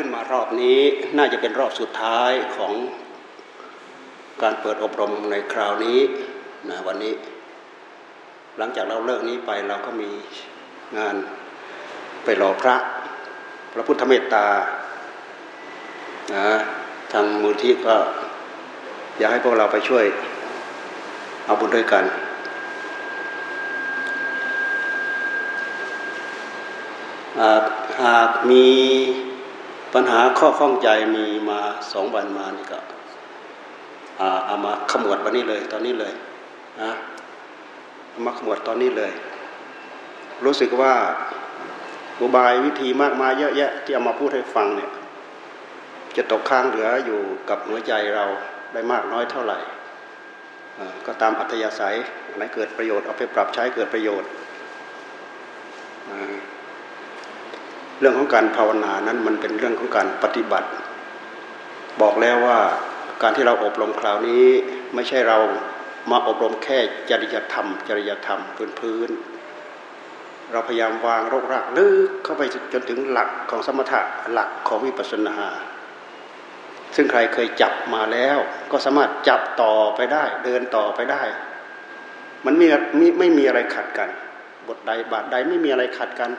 ขึ้นมารอบนี้น่าจะเป็นรอบสุดท้ายของการเปิดอบรมในคราวนี้นะวันนี้ หลังจากเราเลิกนี้ไปเราก็มีงานไปรอพระ พระพุทธเมตตานะทางมูลที่ก็อยากให้พวกเราไปช่วยเอาบุญด้วยกันหากมี ปัญหาข้อข้องใจมีมาสองวันมานี่ก็เอามาขมวดวันนี้เลย ตอนนี้เลยนะเอามาขมวดตอนนี้เลย รู้สึกว่าอุบายวิธีมากมายเยอะแยะ ที่เอามาพูดให้ฟังเนี่ยจะตกค้างเหลืออยู่กับหัวใจเราได้มากน้อยเท่าไหร่ก็ตามอัธยาศัยอะไรเกิดประโยชน์เอาไปปรับใช้เกิดประโยชน์ เรื่องของการภาวนานั้นมันเป็นเรื่องของการปฏิบัติ บอกแล้วว่าการที่เราอบรมคราวนี้ไม่ใช่เรามาอบรมแค่จริยธรรม จริยธรรมพื้นพื้นเราพยายามวางรกรากลึกเข้าไปจนถึงหลักของสมถะหลักของวิปัสสนา ซึ่งใครเคยจับมาแล้ว ก็สามารถจับต่อไปได้ เดินต่อไปได้ มันไมีไม่มีอะไรขัดกัน บทใดบาทใดไม่มีอะไรขัดกัน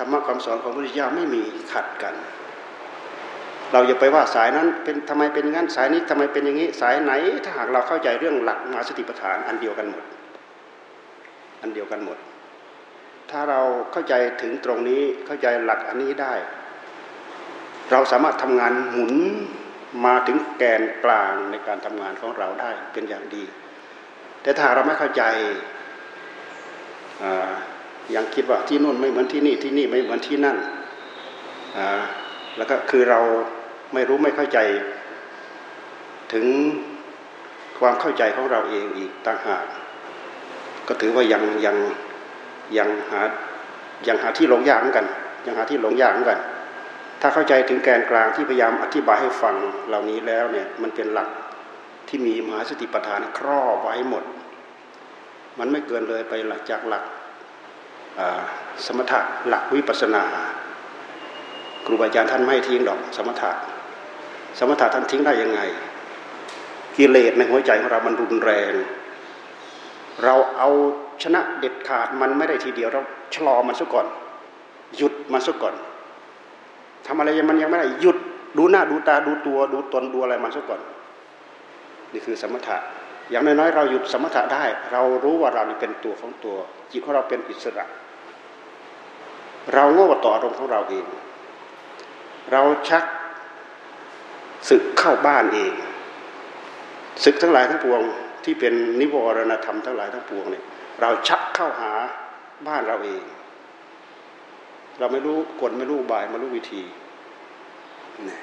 รรมะคำสอนของพระพุทธเจ้าไม่มีขัดกัน เราอย่าไปว่าสายนั้นเป็นทำไมเป็นงั้นสายนี้ทำไมเป็นอย่างนี้สายไหน ถ้าหากเราเข้าใจเรื่องหลักมาสติปัฏฐานอันเดียวกันหมด อันเดียวกันหมด ถ้าเราเข้าใจถึงตรงนี้เข้าใจหลักอันนี้ได้ เราสามารถทำงานหมุนมาถึงแกนกลางในการทำงานของเราได้เป็นอย่างดี แต่ถ้าเราไม่เข้าใจ ยังคิดว่าที่นู่นไม่เหมือนที่นี่ที่นี่ไม่เหมือนที่นั่นแล้วก็คือเราไม่รู้ไม่เข้าใจ ถึงความเข้าใจของเราเองอีกต่างหากก็ถือว่ายังยังยังหายังหาที่หลงยากเหมือนกัน ยังหาที่หลงยากเหมือนกัน ถ้าเข้าใจถึงแกนกลางที่พยายามอธิบายให้ฟังเหล่านี้แล้วเนี่ยมันเป็นหลักที่มีมหาสติปัฏฐานครอบไว้หมด มันไม่เกินเลยไปหลักจากหลัก สมถะหลักวิปัสนาครูบาอาจารย์ท่านไม่ทิ้งดอกสมถะ สมถะท่านทิ้งได้ยังไง กิเลสในหัวใจของเรามันรุนแรง เราเอาชนะเด็ดขาดมันไม่ได้ทีเดียวเราชะลอมันซะก่อน หยุดมันซะก่อนทำอะไรมันยังไม่ได้หยุดดูหน้าดูตาดูตัวดูตนดูอะไรมันซะก่อน นี่คือสมถะอย่างน้อยๆเราหยุดสมถะได้ เรารู้ว่าเราเป็นตัวของตัว จิตของเราเป็นอิสระ เราโง่ต่ออารมณ์ของเราเอง เราชักศึกเข้าบ้านเองศึกทั้งหลายทั้งปวงที่เป็นนิวรณธรรมทั้งหลายทั้งปวงเนี่ยเราชักเข้าหาบ้านเราเอง เราไม่รู้กฎไม่รู้บายไม่รู้วิธีเนี่ย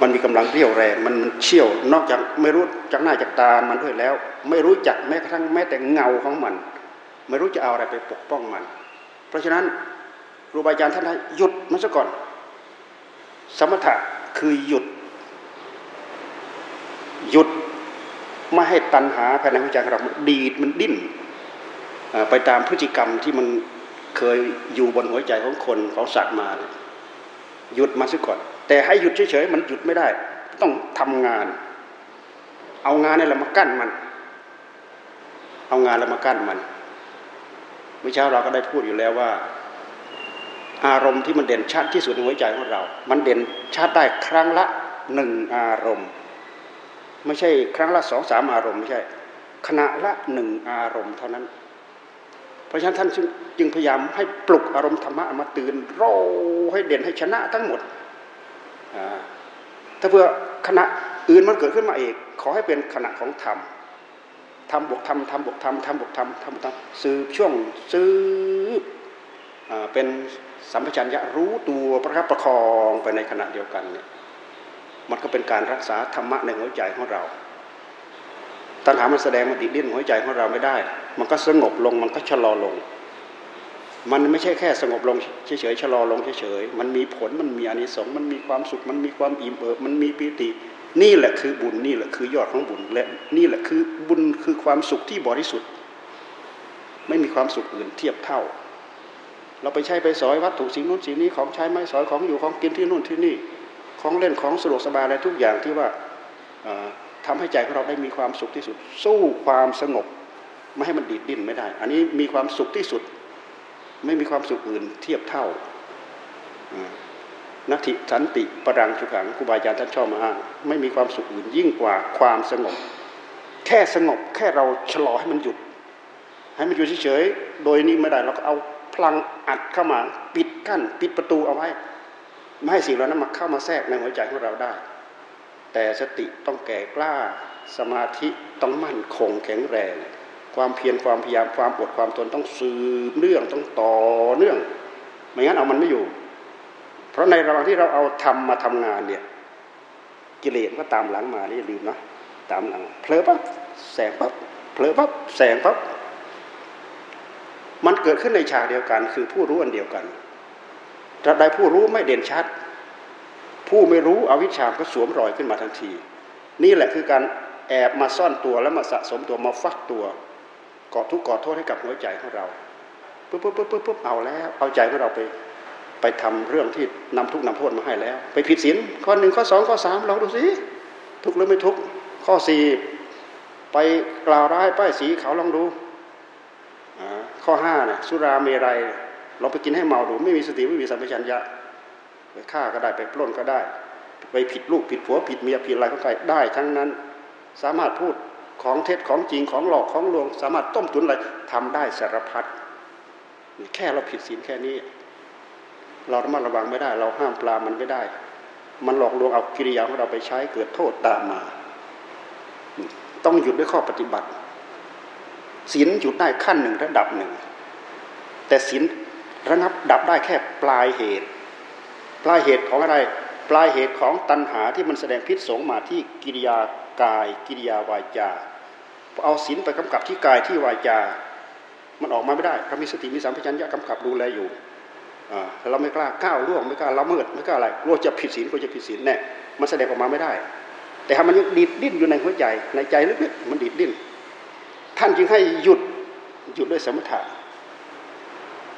มันมีกำลังเรี่ยวแรงมันเชี่ยวนอกจากไม่รู้จากหน้าจากตา มันด้วยแล้ว ไม่รู้จักแม้กระทั่งแม้แต่เงาของมัน ไม่รู้จะเอาอะไรไปปกป้องมัน เพราะฉะนั้นครูบาอาจารย์ท่านให้หยุดมันซะก่อน สมถะคือหยุด หยุดไม่ให้ตัณหาภายในหัวใจของเราดีดมันดิ้นไปตามพฤติกรรมที่มันเคยอยู่บนหัวใจของคนของสัตว์มา หยุดมาซะก่อน แต่ให้หยุดเฉยๆมันหยุดไม่ได้ ต้องทำงาน เอางานนี่แหละมากั้นมัน เอางานแล้วมากั้นมันเมื่อเช้าเราก็ได้พูดอยู่แล้วว่า อารมณ์ที่มันเด่นชัดที่สุดในหัวใจของเรา มันเด่นชัดได้ครั้งละหนึ่งอารมณ์ ไม่ใช่ครั้งละสองสามอารมณ์ไม่ใช่ขณะละหนึ่งอารมณ์เท่านั้น เพราะฉะนั้นท่านจึงพยายามให้ปลุกอารมณ์ธรรมะมาตื่นโรให้เด่นให้ชนะทั้งหมด ถ้าเพื่อขณะอื่นมันเกิดขึ้นมาเองขอให้เป็นขณะของธรรมทำบวกทำทำบวกทำทำบวกทำทำบวกทำสืบช่วงสืบเป็นสัมปชัญญะรู้ตัวประคับประคองไปในขณะเดียวกันเนี่ยมันก็เป็นการรักษาธรรมะในหัวใจของเรา ตัณหามันแสดงมันติดดิ้นหัวใจของเราไม่ได้ มันก็สงบลงมันก็ชะลอลง มันไม่ใช่แค่สงบลงเฉยๆชะลอลงเฉยๆมันมีผลมันมีอานิสงส์มันมีความสุขมันมีความอิ่มเอิบมันมีปิติ นี่แหละคือบุญนี่แหละคือยอดของบุญและนี่แหละคือบุญคือความสุขที่บริสุทธิ์ ไม่มีความสุขอื่นเทียบเท่า เราไปใช้ไปสอยวัตถุสิ่งนู้นสิ่งนี้ของใช้ไม่สอยของอยู่ของกินที่นู่นที่นี่ ของเล่นของสะดวกสบายอะไรทุกอย่างที่ว่าทำให้ใจของเราได้มีความสุขที่สุด สู้ความสงบไม่ให้มันดีดดิ้นไม่ได้ อันนี้มีความสุขที่สุด ไม่มีความสุขอื่นเทียบเท่านักทิสันติปรังสุขังครูบาอาจารย์ท่านชอบมาอ้างไม่มีความสุขอื่นยิ่งกว่าความสงบ แค่สงบแค่เราชะลอให้มันหยุด ให้มันอยู่เฉยๆโดยนี้ไม่ได้เราก็เอาพลังอัดเข้ามาปิดกั้นปิดประตูเอาไว้ ไม่ให้สิ่งเหล่านั้นมาเข้ามาแทรกในหัวใจของเราได้ แต่สติต้องแก่กล้าสมาธิต้องมั่นคงแข็งแรง ความเพียรความพยายามความอดความทนต้องสืบเนื่องต้องต่อเนื่อง ไม่งั้นเอามันไม่อยู่ เพราะในระหว่างที่เราเอาทำมาทำงานเนี่ยกิเลสก็ตามหลังมานี่ลืมนะตามหลังเผลอปั๊บแสงปั๊บเผลอปั๊บแสงปั๊บมันเกิดขึ้นในฉากเดียวกัน คือผู้รู้อันเดียวกันตราใดผู้รู้ไม่เด่นชัด ผู้ไม่รู้อวิชชาก็สวมรอยขึ้นมาทันที นี่แหละคือการแอบมาซ่อนตัวแล้วมาสะสมตัวมาฟักตัว ก่อทุกข์ก่อโทษให้กับหัวใจของเราปุ๊บปุ๊บปุ๊บปุ๊บปุ๊บเอาแล้ว เอาใจของเราไปไปทำเรื่องที่นำทุกข์นำโทษมาให้แล้ว ไปผิดศีลข้อหนึ่งข้อสองข้อสามลองดูสิทุกข์หรือไม่ทุกข้อสี่ไปกล่าวร้ายป้ายสีเขาลองดูข้อห้าเนี่ยสุราเมรัยเราไปกินให้เมาดู ไม่มีสติไม่มีสัมปชัญญะไปฆ่าก็ได้ไปปล้นก็ได้ ไปผิดลูกผิดผัวผิดเมียผิดอะไรก็ได้ได้ทั้งนั้น สามารถพูด ของเท็จของจริงของหลอกของลวง สามารถต้มตุนอะไรทำได้สารพัดแค่เราผิดศีลแค่นี้ เราระมัดระวังไม่ได้ เราห้ามปลามันไม่ได้ มันหลอกลวงเอากิริยาของเราไปใช้เกิดโทษตามมา ต้องหยุดด้วยข้อปฏิบัติศีลหยุดได้ขั้นหนึ่งระดับหนึ่ง แต่ศีลระงับดับได้แค่ปลายเหตุ ปลายเหตุของอะไร ปลายเหตุของตัณหาที่มันแสดงพิษสงมาที่กิริยากายกิริยาวาจา เอาศีลไปกำกับที่กายที่วาจา มันออกมาไม่ได้เรามีสติมีสัมผััญญะกำกับดูแลอยู่เราไม่กล้าก้าวล่วงไม่กล้าละเมิดไม่กล้าอะไรกลัวจะผิดศีลกลัวจะผิดศีลแน่มันแสดงออกมาไม่ได้ แต่ถ้ามันยังดิดดิ้นอยู่ในหัวใจในใจลึกๆมันดิดดิ้นท่านจึงให้หยุดหยุดด้วยสมถะ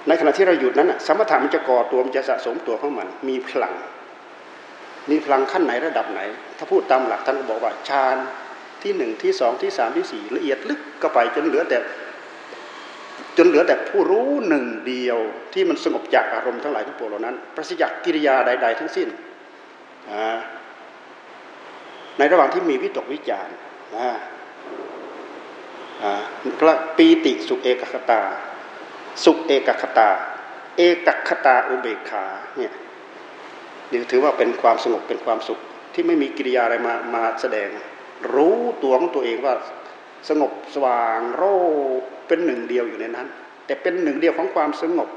ในขณะที่เราหยุดนั้นสมถะมันจะก่อตัวมันจะสะสมตัวของมัน มีพลัง มีพลังขั้นไหนระดับไหน ถ้าพูดตามหลักท่านก็บอกว่าฌาน ที่หนึ่งที่สองที่สามที่สี่ละเอียดลึกก็ไปจนเหลือแต่ จนเหลือแต่ผู้รู้หนึ่งเดียวที่มันสงบจากอารมณ์ทั้งหลายทั้งปวงเหล่านั้น ประสิทธิ์กิริยาใด ๆ ทั้งสิ้นในระหว่างที่มีวิตกวิจารณ์ปีติสุขเอกคตา สุขเอกคตา เอกคตาอุเบกขาเนี่ยนี่ถือว่าเป็นความสงบเป็นความสุขที่ไม่มีกิริยาอะไรมามาแสดง รู้ตัวของตัวเองว่าสงบสว่างโรเป็นหนึ่งเดียวอยู่ในนั้น แต่เป็นหนึ่งเดียวของความสงบ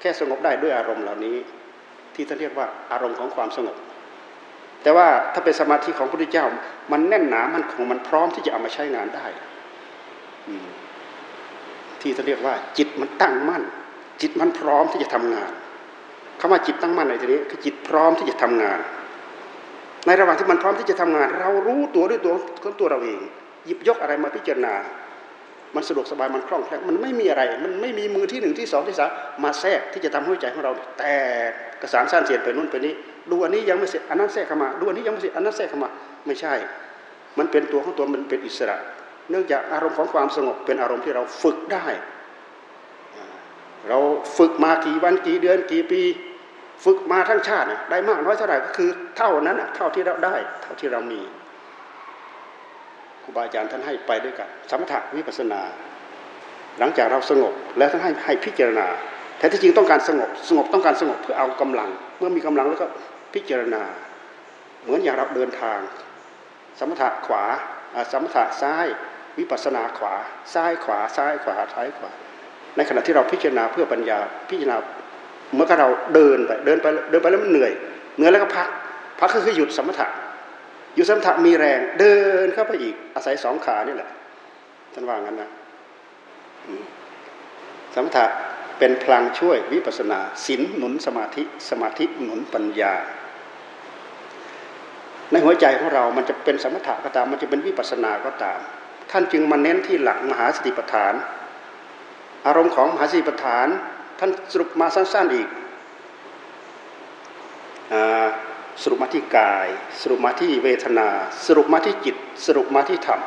แค่สงบได้ด้วยอารมณ์เหล่านี้ ที่ท่านเรียกว่าอารมณ์ของความสงบ แต่ว่าถ้าเป็นสมาธิของพระพุทธเจ้า มันแน่นหนามันคงมันพร้อมที่จะเอามาใช้งานได้ที่เขาเรียกว่า จิตมันตั้งมั่น จิตมันพร้อมที่จะทำงานคำว่าจิตตั้งมั่นในที่นี้คือจิตพร้อมที่จะทำงาน ในระหว่างที่มันพร้อมที่จะทำงาน เรารู้ตัวด้วยตัวของตัวเราเอง หยิบยกอะไรมาพิจารณา มันสะดวกสบายมันคล่องแคล่วมันไม่มีอะไร มันไม่มีมือที่หนึ่งที่สองที่สามมาแทรกที่จะทำให้ใจของเรา แต่กระสานสั้นเสียนไปนู่นไปนี้ ดูอันนี้ยังไม่เสร็จอันนั้นแทรกเข้ามาดูอันนี้ยังไม่เสร็จอันนั้นแทรกเข้ามาไม่ใช่ มันเป็นตัวของตัวมันเป็นอิสระ เนื่องจากอารมณ์ของความสงบเป็นอารมณ์ที่เราฝึกได้ เราฝึกมากี่วันกี่เดือนกี่ปี ฝึกมาทั้งชาติได้มากน้อยเท่าไหร่ก็คือ เท่านั้นเท่าที่เราได้ เท่าที่เรามีครูบาอาจารย์ท่านให้ไปด้วยกันสมถะวิปัสนา หลังจากเราสงบแล้วท่านให้ให้พิจารณาแท้ที่จริงต้องการสงบ สงบต้องการสงบเพื่อเอากำลัง เมื่อมีกำลังแล้วก็พิจารณา เหมือนอย่างเราเดินทาง สมถะขวาสมถะซ้ายวิปัสนาขวา ซ้ายขวาซ้ายขวาซ้ายขวา ในขณะที่เราพิจารณาเพื่อปัญญาพิจารณา เมื่อเราเดินไปเดินไปเดินไปแล้วมันเหนื่อยเหนื่อยแล้วก็พักพักก็คือหยุดสมถะหยุดสมถะมีแรง เดินเข้าไปอีก อาศัยสองขานี่แหละท่านว่างั้นนะสมถะเป็นพลังช่วยวิปัสนาศีลหนุนสมาธิสมาธิหนุนปัญญา ในหัวใจของเรา มันจะเป็นสมถะก็ตาม มันจะเป็นวิปัสนาก็ตาม ท่านจึงมาเน้นที่หลักมหาสติปัฏฐาน อารมณ์ของมหาสติปัฏฐาน ท่านสรุปมาสั้นๆอีกสรุปมาที่กาย สรุปมาที่เวทนา สรุปมาที่จิต สรุปมาที่ธรรม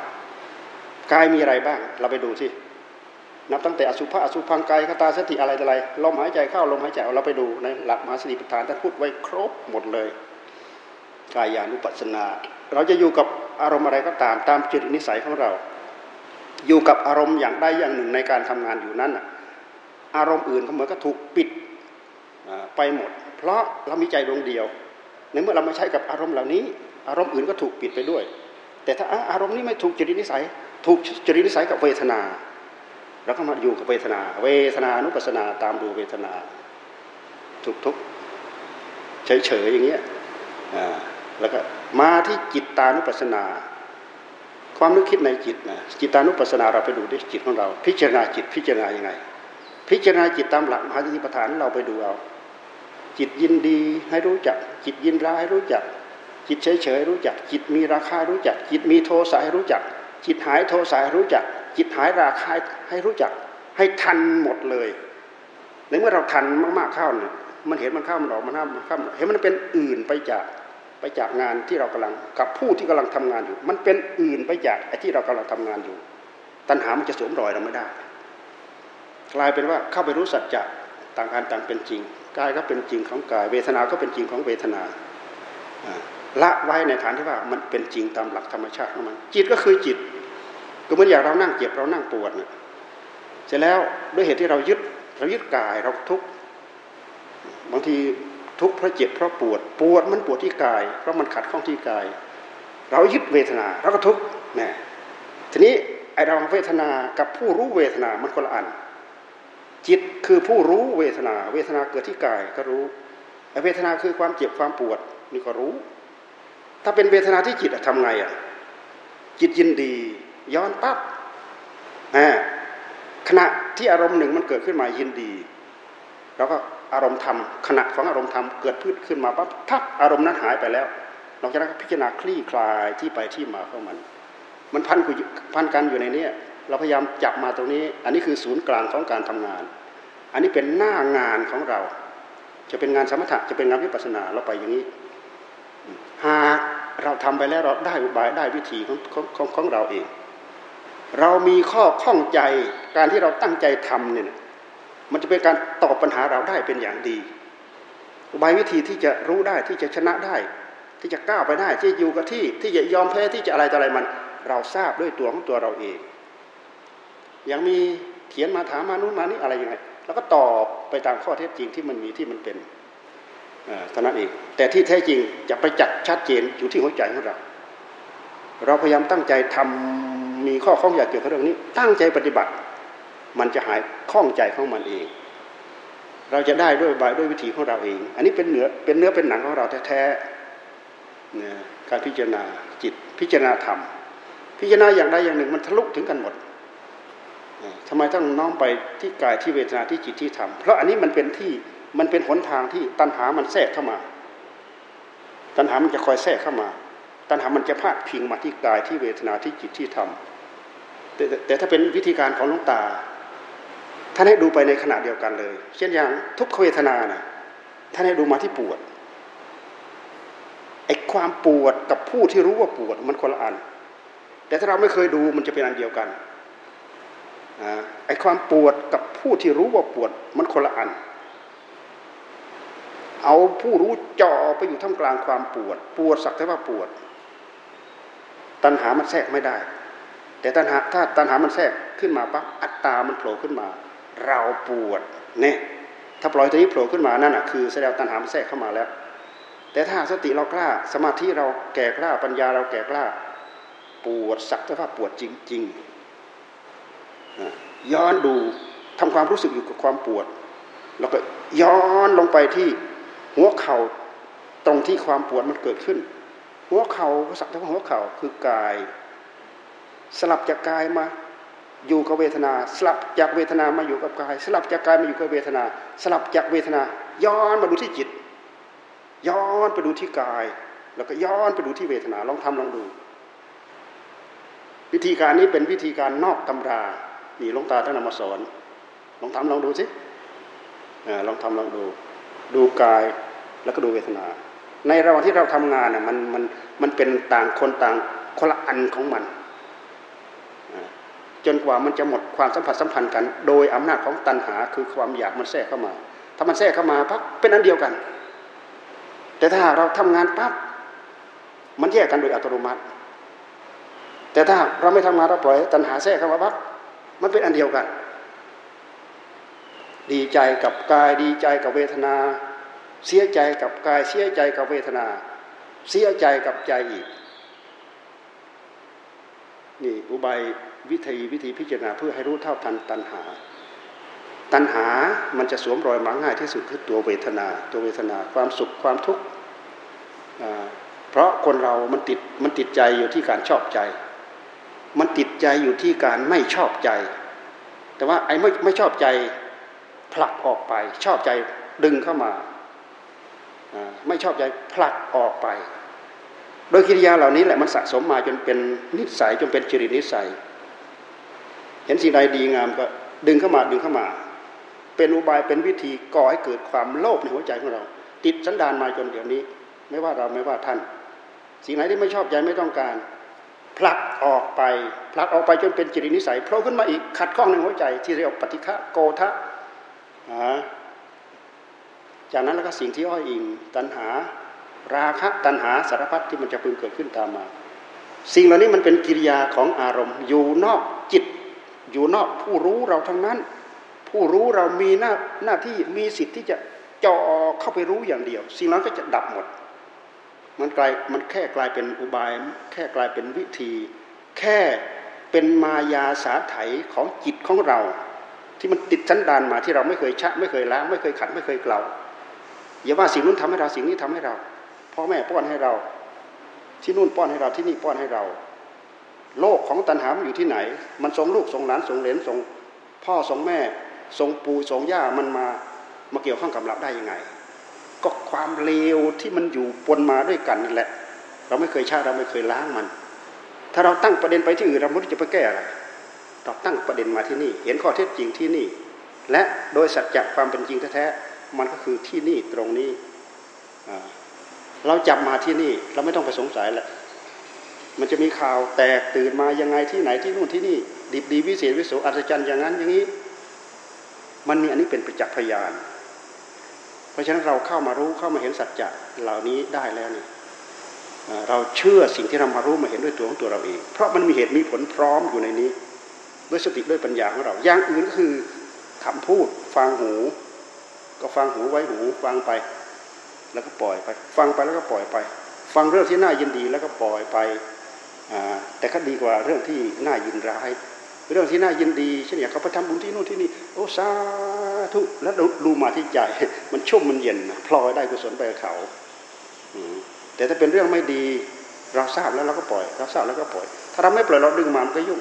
กายมีอะไรบ้าง เราไปดูสินับตั้งแต่อสุภะอสุพังกายคตาสติอะไรอะไรลมหายใจเข้าลมหายใจเราไปดูในหลักมหาสติปัฏฐานท่านพูดไว้ครบหมดเลย กายานุปัสสนา เราจะอยู่กับอารมณ์อะไรก็ตามตามจิตนิสัยของเรา อยู่กับอารมณ์อย่างใดอย่างหนึ่งในการทำงานอยู่นั้นอ อารมณ์อื่นก็เหมือนก็ถูกปิดไปหมด เพราะเรามีใจดวงเดียวในเมื่อเรามาใช้กับอารมณ์เหล่านี้ อารมณ์อื่นก็ถูกปิดไปด้วย แต่ถ้าอารมณ์นี้ไม่ถูกจริตนิสัย ถูกจริตนิสัยกับเวทนาเราก็มาอยู่กับเวทนา เวทนานุปัสนาตามดูเวทนาทุกทุกเฉยเฉยอย่างเงี้ยแล้วก็มาที่จิตตานุปัสนา ความนึกคิดในจิตนะจิตตานุปัสนาเราไปดูด้วยจิตของเรา พิจารณาจิตพิจารณายังไง พิจารณาจิตตามหลักมหาสติปัฏฐานเราไปดูเอา จิตยินดีให้รู้จัก จิตยินร้ายรู้จัก จิตเฉยเฉยรู้จัก จิตมีราคารู้จัก จิตมีโทสะให้รู้จัก จิตหายโทสะรู้จัก จิตหายราคาให้รู้จัก ให้ทันหมดเลยในเมื่อเราทันมากๆเข้าเนี่ยมันเห็นมันเข้ามันออกมันเข้ามันเข้าเห็นมันเป็นอื่นไปจากไปจากงานที่เรากำลังกับผู้ที่กำลังทำงานอยู่ มันเป็นอื่นไปจากไอ้ที่เรากำลังทำงานอยู่ ตัณหามันจะสวมรอยเราไม่ได้ กลายเป็นว่าเข้าไปรู้สัจจะต่างกันต่างเป็นจริงกายก็เป็นจริงของกาย เวทนาก็เป็นจริงของเวทนาละไว้ในฐานที่ว่ามันเป็นจริงตามหลักธรรมชาติของมัน จิตก็คือจิต ก็เหมือนอย่างเรานั่งเจ็บเรานั่งปวดเนี่ยเสร็จแล้วด้วยเหตุที่เรายึดเรายึดกายเราทุกบางทีทุกเพราะเจ็บเพราะปวดปวดมันปวดที่กาย เพราะมันขัดข้องที่กาย เรายึดเวทนาเราก็ทุกเนี่ยทีนี้ไอเราเวทนากับผู้รู้เวทนามันคนละอัน จิตคือผู้รู้เวทนา เวทนาเกิดที่กายก็รู้เวทนาคือความเจ็บความปวดนี่ก็รู้ ถ้าเป็นเวทนาที่จิตทำไงอะจิตยินดีย้อนปั๊บขณะที่อารมณ์หนึ่งมันเกิดขึ้นมายินดีเราก็อารมณ์ธรรมขณะของอารมณ์ธรรมเกิดพืชขึ้นมาปั๊บทับอารมณ์นั้นหายไปแล้วนอกจากนั้นพิจารณาคลี่คลายที่ไปที่มาของมัน มันพันพันกันอยู่ในนี้ เราพยายามจับมาตรงนี้ อันนี้คือศูนย์กลางของการทำงาน อันนี้เป็นหน้างานของเรา จะเป็นงานสมถะจะเป็นงานวิปัสสนาเราไปอย่างนี้ หากเราทำไปแล้วเราได้อุบายได้วิธีของของของเราเอง เรามีข้อข้องใจการที่เราตั้งใจทำเนี่ยมันจะเป็นการตอบปัญหาเราได้เป็นอย่างดี อุบายวิธีที่จะรู้ได้ที่จะชนะได้ ที่จะก้าวไปได้ที่อยู่กับที่ที่จะยอมแพ้ที่จะอะไรต่ออะไรมัน เราทราบด้วยตัวของตัวเราเอง ยังมีเขียนมาถามมานู้นมานี่อะไรยังไงแล้วก็ตอบไปตามข้อเท็จจริงที่มันมีที่มันเป็นเท่านั้นเองแต่ที่แท้จริงจะไปจัดชัดเจนอยู่ที่หัวใจของเรา เราพยายามตั้งใจทำมีข้อข้องใจเกี่ยวกับเรื่องนี้ ตั้งใจปฏิบัติ มันจะหายข้องใจของมันเอง เราจะได้ด้วยบายด้วยวิธีของเราเอง อันนี้เป็นเนื้อเป็นเนื้อเป็นหนังของเราแท้ๆการพิจารณาจิตพิจารณาธรรม พิจารณาอย่างใดอย่างหนึ่งมันทะลุถึงกันหมด ทำไมต้องน้อมไปที่กายที่เวทนาที่จิตที่ธรรมเพราะอันนี้มันเป็นที่มันเป็นหนทางที่ตัณหามันแทรกเข้ามา ตัณหามันจะคอยแทรกเข้ามา ตัณหามันจะพาดพิงมาที่กายที่เวทนาที่จิตที่ธรรมแต่แต่ถ้าเป็นวิธีการของลุงตาท่านให้ดูไปในขณะเดียวกันเลย เช่นอย่างทุกขเวทนานะท่านให้ดูมาที่ปวดไอ้ความปวดกับผู้ที่รู้ว่าปวดมันคนละอัน แต่ถ้าเราไม่เคยดูมันจะเป็นอันเดียวกัน ไอ้ความปวดกับผู้ที่รู้ว่าปวดมันคนละอัน เอาผู้รู้จ่อไปอยู่ท่ามกลางความปวด ปวดสักแต่ว่าปวด ตัณหามันแทรกไม่ได้ แต่ตัณหาถ้าตัณหามันแทรกขึ้นมาปั๊บอัตตามันโผล่ขึ้นมา เราปวดเนี่ยถ้าปล่อยตัวนี้โผล่ขึ้นมานั่นอะคือแสดงตัณหามันแทรกเข้ามาแล้ว แต่ถ้าสติเรากล้าสมาธิเราแก่กล้าปัญญาเราแก่กล้า ปวดสักแต่ว่าปวดจริง ๆ ย้อนดูทำความรู้สึกอยู่กับความปวด แล้วก็ย้อนลงไปที่หัวเข่าตรงที่ความปวดมันเกิดขึ้น หัวเข่าสักแต่ว่หัวเข่าคือกาย สลับจากกายมาอยู่กับเวทนา สลับจากเวทนามาอยู่กับกาย สลับจากกายมาอยู่กับเวทนา สลับจากเวทนา ย้อนมาดูที่จิต ย้อนไปดูที่กาย แล้วก็ย้อนไปดูที่เวทนาลองทำลองดู วิธีการนี้เป็นวิธีการนอกตำรา นี่ลงตาท่านนำมาสอนลองทำลองดูสิลองทำลองดู ดูกายแล้วก็ดูเวทนา ในระหว่างที่เราทำงานน่ะมันมันมันเป็นต่างคนต่างคนละอันของมัน จนกว่ามันจะหมดความสัมผัสสัมพันธ์กัน โดยอำนาจของตัณหาคือความอยากมันแทรกเข้ามา ถ้ามันแทรกเข้ามาปั๊บเป็นอันเดียวกัน แต่ถ้าเราทำงานปั๊บมันแยกกันโดยอัตโนมัติ แต่ถ้าเราไม่ทำงานเราปล่อยตัณหาแทรกเข้ามาปั๊บ มันเป็นอันเดียวกัน ดีใจกับกายดีใจกับเวทนา เสียใจกับกายเสียใจกับเวทนา เสียใจกับใจอีกนี่อุบายวิธีวิธีพิจารณาเพื่อให้รู้เท่าทันตัณหา ตัณหามันจะสวมรอยมาง่ายที่สุดคือตัวเวทนา ตัวเวทนาความสุขความทุกข์เพราะคนเรามันติดมันติดใจอยู่ที่การชอบใจ มันติดใจอยู่ที่การไม่ชอบใจ แต่ว่าไอ้ไม่ไม่ชอบใจผลักออกไป ชอบใจดึงเข้ามา ไม่ชอบใจผลักออกไป โดยกิริยาเหล่านี้แหละมันสะสมมาจนเป็นนิสัยจนเป็นจริตนิสัย เห็นสิ่งใดดีงามก็ดึงเข้ามาดึงเข้ามา เป็นอุบายเป็นวิธีก่อให้เกิดความโลภในหัวใจของเรา ติดสันดานมาจนเดี๋ยวนี้ ไม่ว่าเราไม่ว่าท่าน สิ่งไหนที่ไม่ชอบใจไม่ต้องการ ผลักออกไปผลักออกไปจนเป็นจิตนิสัยโผล่ขึ้นมาอีกขัดข้องในหัวใจที่เรียกปฏิฆะโกทะจากนั้นแล้วก็สิ่งที่อ้อยอิงตัณหา ราคะตัณหาสารพัดที่มันจะพึงเกิดขึ้นตามมา สิ่งเหล่านี้มันเป็นกิริยาของอารมณ์ อยู่นอกจิต อยู่นอกผู้รู้เราทั้งนั้น ผู้รู้เรามีหน้าหน้าที่มีสิทธิ์ที่จะจ่อเข้าไปรู้อย่างเดียว สิ่งนั้นก็จะดับหมด มันกลายมันแค่กลายเป็นอุบาย แค่กลายเป็นวิธี แค่เป็นมายาสาไถของจิตของเรา ที่มันติดชั้นดานมาที่เราไม่เคยชะ ไม่เคยล้างไม่เคยขัดไม่เคยเกลาอย่าว่าสิ่งนู้นทำให้เราสิ่งนี้ทำให้เราพ่อแม่ป้อนให้เรา ที่นู่นป้อนให้เราที่นี่ป้อนให้เรา โลกของตัณหามันอยู่ที่ไหน มันส่งลูกส่งหลานส่งเหลนส่งพ่อส่งแม่ส่งปู่ส่งย่ามันมามาเกี่ยวข้องกับเราได้ยังไง ก็ความเลวที่มันอยู่ปนมาด้วยกันนั่นแหละ เราไม่เคยชาเราไม่เคยล้างมัน ถ้าเราตั้งประเด็นไปที่อื่นเราไม่รู้จะไปแก้อะไรเราตั้งประเด็นมาที่นี่ เห็นข้อเท็จจริงที่นี่ และโดยสัจจะความเป็นจริงแท้ๆมันก็คือที่นี่ตรงนี้เราจับมาที่นี่เราไม่ต้องไปสงสัยแหละมันจะมีข่าวแตกตื่นมายังไงที่ไหนที่นู่นที่นี่ดีดีวิเศษวิโสอัศจรรย์อย่างนั้นอย่างนี้ มันมีอันนี้เป็นประจักษ์พยาน ราะฉะนั้นเราเข้ามารู้เข้ามาเห็นสัจจะเหล่านี้ได้แล้วเนี่ยเราเชื่อสิ่งที่เรามารู้มาเห็นด้วยตัวของตัวเราเอง เพราะมันมีเหตุมีผลพร้อมอยู่ในนี้ ด้วยสติด้วยปัญญาของเรา อย่างอื่นก็คือคำพูดฟังหู ก็ฟังหูไว้หูฟังไป แล้วก็ปล่อยไป ฟังไปแล้วก็ปล่อยไป ฟังเรื่องที่น่ายินดีแล้วก็ปล่อยไปแต่ก็ดีกว่าเรื่องที่น่ายินร้าย เรื่องที่น่ายินดีเช่นอย่างเขาไปทำบุญที่นู่นที่นี่โอ้สาธุแล้วดูมาที่ใจมันชุ่มมันเย็นพลอยได้กุศลไปเขาแต่ถ้าเป็นเรื่องไม่ดีเราทราบแล้วเราก็ปล่อย เราทราบแล้วก็ปล่อย ถ้าเราไม่ปล่อยเราดึงมามันก็ยุ่ง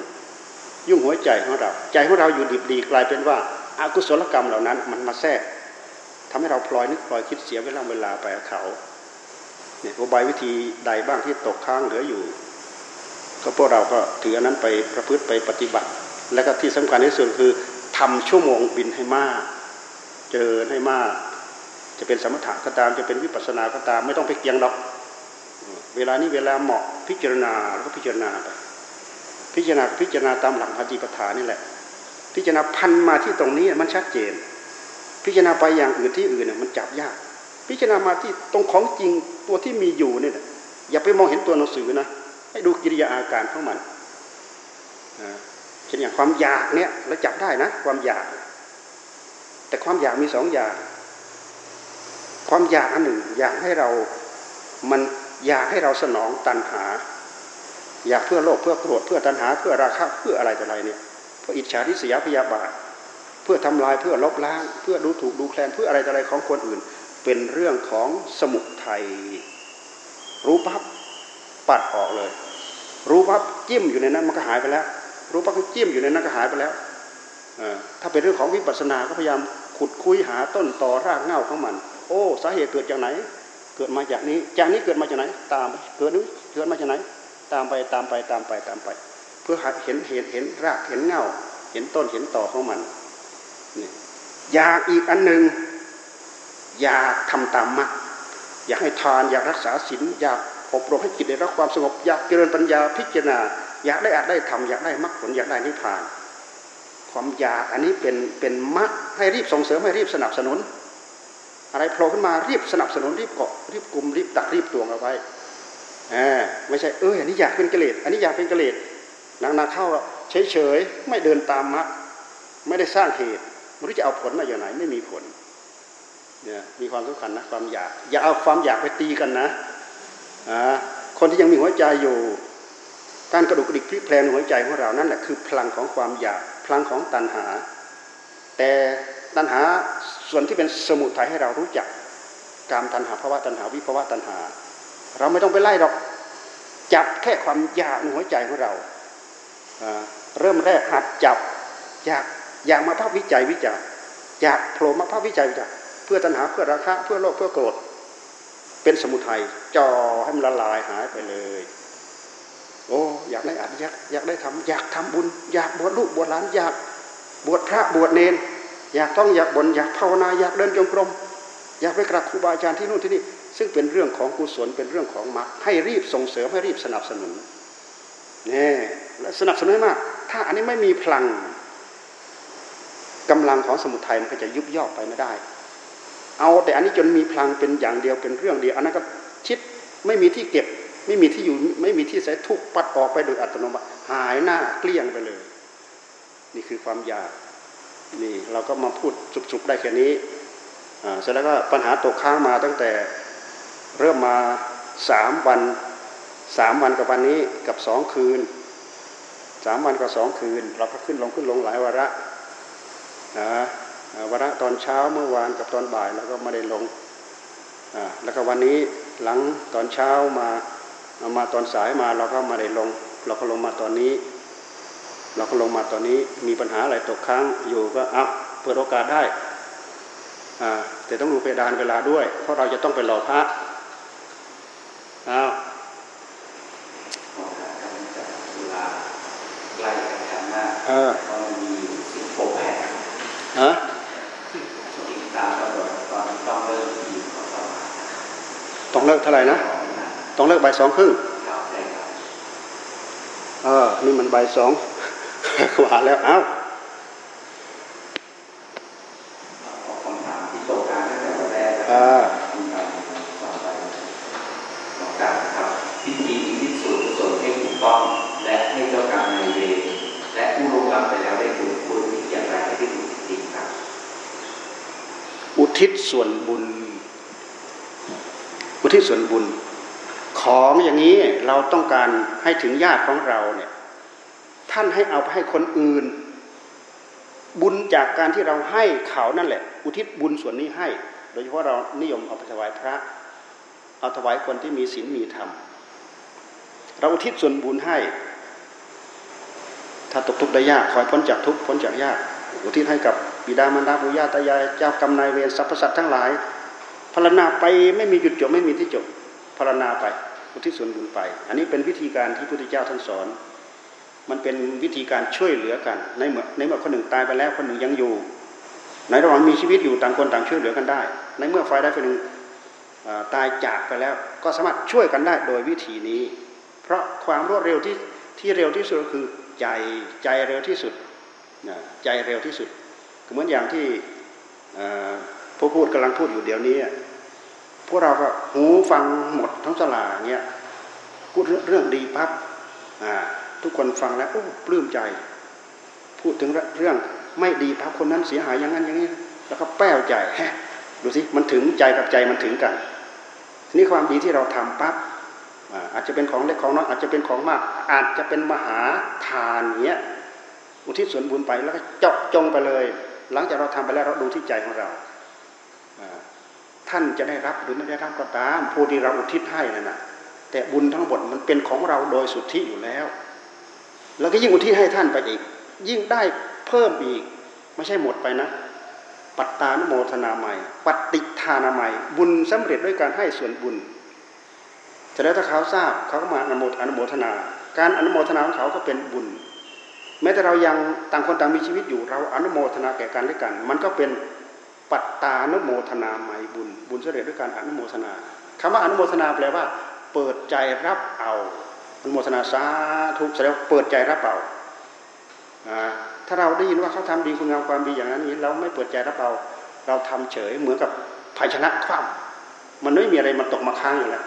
ยุ่งหัวใจของเรา ใจของเราอยู่ดีดีกลายเป็นว่าอากุศลกรรมเหล่านั้น มันมาแทรกทำให้เราพลอยนึกพลอยคิดเสียเวลาเวลาไปเขาเนี่ยอุบายวิธีใดบ้างที่ตกค้างเหลืออยู่ ก็พวกเราก็ถืออันนั้นไปประพฤติไปปฏิบัติ แล้วก็ที่สำคัญที่สุดคือทำชั่วโมงบินให้มาก เจริญให้มาก จะเป็นสมถะก็ตามจะเป็นวิปัสสนาก็ตาม ไม่ต้องไปเกียงดอก เวลานี้เวลาเหมาะพิจารณาแล้วก็พิจารณาไปพิจารณาพิจารณาตามหลักพาจิปทานนี่แหละ พิจารณาพันมาที่ตรงนี้มันชัดเจน พิจารณาไปอย่างอื่นที่อื่นมันจับยาก พิจารณามาที่ตรงของจริงตัวที่มีอยู่เนี่ยอย่าไปมองเห็นตัวหนังสือนะให้ดูกิริยาอาการของมัน เช่นอย่างความอยากเนี่ยเราจับได้นะ ความอยาก แต่ความอยากมีสองอย่าง ความอยากอันหนึ่ง อยากให้เรามันอยากให้เราสนองตัณหา อยากเพื่อโลภเพื่อโกรธเพื่อตัณหา เพื่อราคะเพื่ออะไรต่ออะไรเนี่ยเพื่ออิจฉาทิษยาพยาบาท เพื่อทำลายเพื่อลบล้าง เพื่อดูถูกดูแคลนเพื่ออะไรต่ออะไรของคนอื่น เป็นเรื่องของสมุทัยรู้ปั๊บปัดออกเลย รู้ปั๊บจิ้มอยู่ในนั้นมันก็หายไปแล้ว รู้ปั๊บก็จิ้มอยู่ในนั้นก็หายไปแล้วถ้าเป็นเรื่องของวิปัสสนาก็พยายามขุดคุยหาต้นต่อรากเง้าของมัน โอ้สาเหตุเกิดจากไหน เกิดมาจากนี้ จากนี้เกิดมาจากไหน ตามเกิดนี้เกิดมาจากไหน ตามไปตามไปตามไปตามไป เพื่อเห็นเห็นเห็นรากเห็นเงาเห็นต้นเห็นต่อของมันนี่อยากอีกอันหนึ่งอยากทำตามมรรคอยากให้ทานอยากรักษาศีลอยากอบรมให้จิตได้รับความสงบอยากเจริญปัญญาพิจารณา อยากได้อาจได้ทำอยากได้มรรคผลอยากได้นิพพาน ความอยากอันนี้เป็นเป็นมรรคให้รีบส่งเสริมให้รีบสนับสนุน อะไรโผล่ขึ้นมารีบสนับสนุนรีบเกาะรีบกลุ่มรีบตักรีบตวงเอาไว้ไม่ใช่เอออันนี้อยากเป็นกิเลสอันนี้อยากเป็นกิเลสนางนาเข้าเฉยเฉยไม่เดินตามมรรคไม่ได้สร้างเหตุไม่รู้จะเอาผลมาอย่างไหนไม่มีผลเนี่ยมีความสำคัญนะความอยาก อย่าเอาความอยากไปตีกันนะคนที่ยังมีหัวใจอยู่ การกระดุกกระดิกพลิกแพลงหัวใจของเรานั่นแหละคือพลังของความอยากพลังของตัณหา แต่ตัณหาส่วนที่เป็นสมุทัยให้เรารู้จักกามตัณหาภาวะตัณหาวิภาวะตัณหา เราไม่ต้องไปไล่หรอกจับแค่ความอยากในหัวใจของเราเริ่มแรกหัดจับอยากอยากมาภาพวิจัยวิจารอยากโผล่มาภาพวิจัยวิจารเพื่อตัณหาเพื่อราคะเพื่อโลภเพื่อโกรธเป็นสมุทัยจ่อให้มันละลายหายไปเลย โอ้อยากได้อัดอยากอยากได้ทำอยากทำบุญ อยากบวชลูกบวชหลานอยากบวชพระบวชเนน อยากต้องอยากบนอยากภาวนาอยากเดินจงกรมอยากไปกราบครูบาอาจารย์ที่นู่นที่นี่ ซึ่งเป็นเรื่องของกุศลเป็นเรื่องของมรรคให้รีบส่งเสริมให้รีบสนับสนุนนี่และสนับสนุนให้มาก ถ้าอันนี้ไม่มีพลังกำลังของสมุทัยมันก็จะยุบย่อไปไม่ได้ เอาแต่อันนี้จนมีพลังเป็นอย่างเดียวเป็นเรื่องเดียวอันนั้นก็ชิดไม่มีที่เก็บ ไม่มีที่อยู่ไม่มีที่ใส่ทุกปัดออกไปโดยอัตโนมัติหายหน้าเกลี้ยงไปเลย นี่คือความอยากนี่เราก็มาพูดสุกๆได้แค่นี้เสร็จแล้วก็ปัญหาตกค้างมาตั้งแต่เริ่มมาสามวันสามวันกับวันนี้กับสองคืนสามวันกับสองคืน เราก็ขึ้นลงขึ้นลงหลายวาระนะวาระตอนเช้าเมื่อวานกับตอนบ่ายเราก็ไม่ได้ลงแล้วก็วันนี้หลังตอนเช้ามา มาตอนสายมาเราก็มาได้ลง เราก็ลงมาตอนนี้ เราก็ลงมาตอนนี้มีปัญหาอะไรตกค้างอยู่ก็เอาเปิดโอกาสได้แต่ต้องดูเพดานเวลาด้วย เพราะเราจะต้องไปรอพระอ้าวใกล้กันมากเออมีสิบหกแห่งฮะติดตามตลอดตอนต้องเลิกทีต้องเลิกเท่าไหร่นะ ต้องเลิกบ่ายสองครึ่งเออ นี่มันบ่ายสองกว่าแล้วเอ้าอ่าพิธีพิสูจน์ส่วนให้ถูกต้องและให้เจ้ากรรมนายเวรและผู้ลงรับไปแล้วได้ถูกคุณที่อย่างไรที่ถูกจริงครับอุทิศส่วนบุญ อุทิศส่วนบุญ ของอย่างนี้เราต้องการให้ถึงญาติของเราเนี่ยท่านให้เอาไปให้คนอื่น บุญจากการที่เราให้เขานั่นแหละ อุทิศบุญส่วนนี้ให้ โดยเฉพาะเรานิยมเอาไปถวายพระ เอาถวายคนที่มีศีลมีธรรม เราอุทิศส่วนบุญให้ ถ้าตกทุกข์ได้ยากคอยพ้นจากทุกข์พ้นจากยาก อุทิศให้กับบิดามารดาปุญาตายายเจ้ากรรมนายเวรสรรพสัตว์ทั้งหลายพารณาไปไม่มีหยุดจบไม่มีที่จบพารณาไป อุทิศส่วนบุญไป อันนี้เป็นวิธีการที่พระพุทธเจ้าท่านสอน มันเป็นวิธีการช่วยเหลือกัน ในเมื่อในเมื่อคนหนึ่งตายไปแล้วคนหนึ่งยังอยู่ ในระหว่างมีชีวิตอยู่ต่างคนต่างช่วยเหลือกันได้ ในเมื่อไฟได้คนหนึ่งตายจากไปแล้วก็สามารถช่วยกันได้โดยวิธีนี้ เพราะความรวดเร็วที่ที่เร็วที่สุดก็คือใจใจเร็วที่สุดใจเร็วที่สุดเหมือนอย่างที่ผู้พูดกำลังพูดอยู่เดี๋ยวนี้ พวกเราก็หูฟังหมดทั้งสลาเงี้ยพูดเรื่องดีปั๊บทุกคนฟังแล้วโอ้ปลื้มใจ พูดถึงเรื่องไม่ดีพาคนนั้นเสียหายอย่างนั้นอย่างนี้ แล้วก็แป้วใจฮะดูสิมันถึงใจกับใจมันถึงกันทีนี้ความดีที่เราทำปั๊บอาจจะเป็นของเล็กของน้อยอาจจะเป็นของมาก อาจจะเป็นมหาทานเงี้ยอุทิศส่วนบุญไปแล้วก็เจาะจงไปเลย หลังจากเราทำไปแล้วเราดูที่ใจของเรา ท่านจะได้รับหรือไม่ได้รับก็ตาม ผู้ที่เราอุทิศให้นั่นนะแต่บุญทั้งหมดมันเป็นของเราโดยสุทธิอยู่แล้ว แล้วก็ยิ่งอุทิศให้ท่านไปอีก ยิ่งได้เพิ่มอีก ไม่ใช่หมดไปนะ ปัตตานโมทนาใหม่ปฏิทานาใหม่บุญสำเร็จด้วยการให้ส่วนบุญแต่แล้วถ้าเขาทราบเขาก็มาอนโมอนุโมทนา การอนุโมทนาของเขาก็เป็นบุญ แม้แต่เรายังต่างคนต่างมีชีวิตอยู่เราอนุโมทนาแก่กันและกัน มันก็เป็น ปัตตานุโมทนาไมบุญ บุญเสด็จด้วยการอนุโมทนาคำว่าอนุโมทนาแปลว่า เปิดใจรับเอาอนุโมทนาสาธุแสดงเปิดใจรับเอาถ้าเราได้ยินว่าเขาทำดีคุณงามความดีอย่างนั้นนี้ เราไม่เปิดใจรับเอาเราทำเฉยเหมือนกับภาชนะคว่ำมันไม่มีอะไรมันตกมาค้างอยู่แล้ว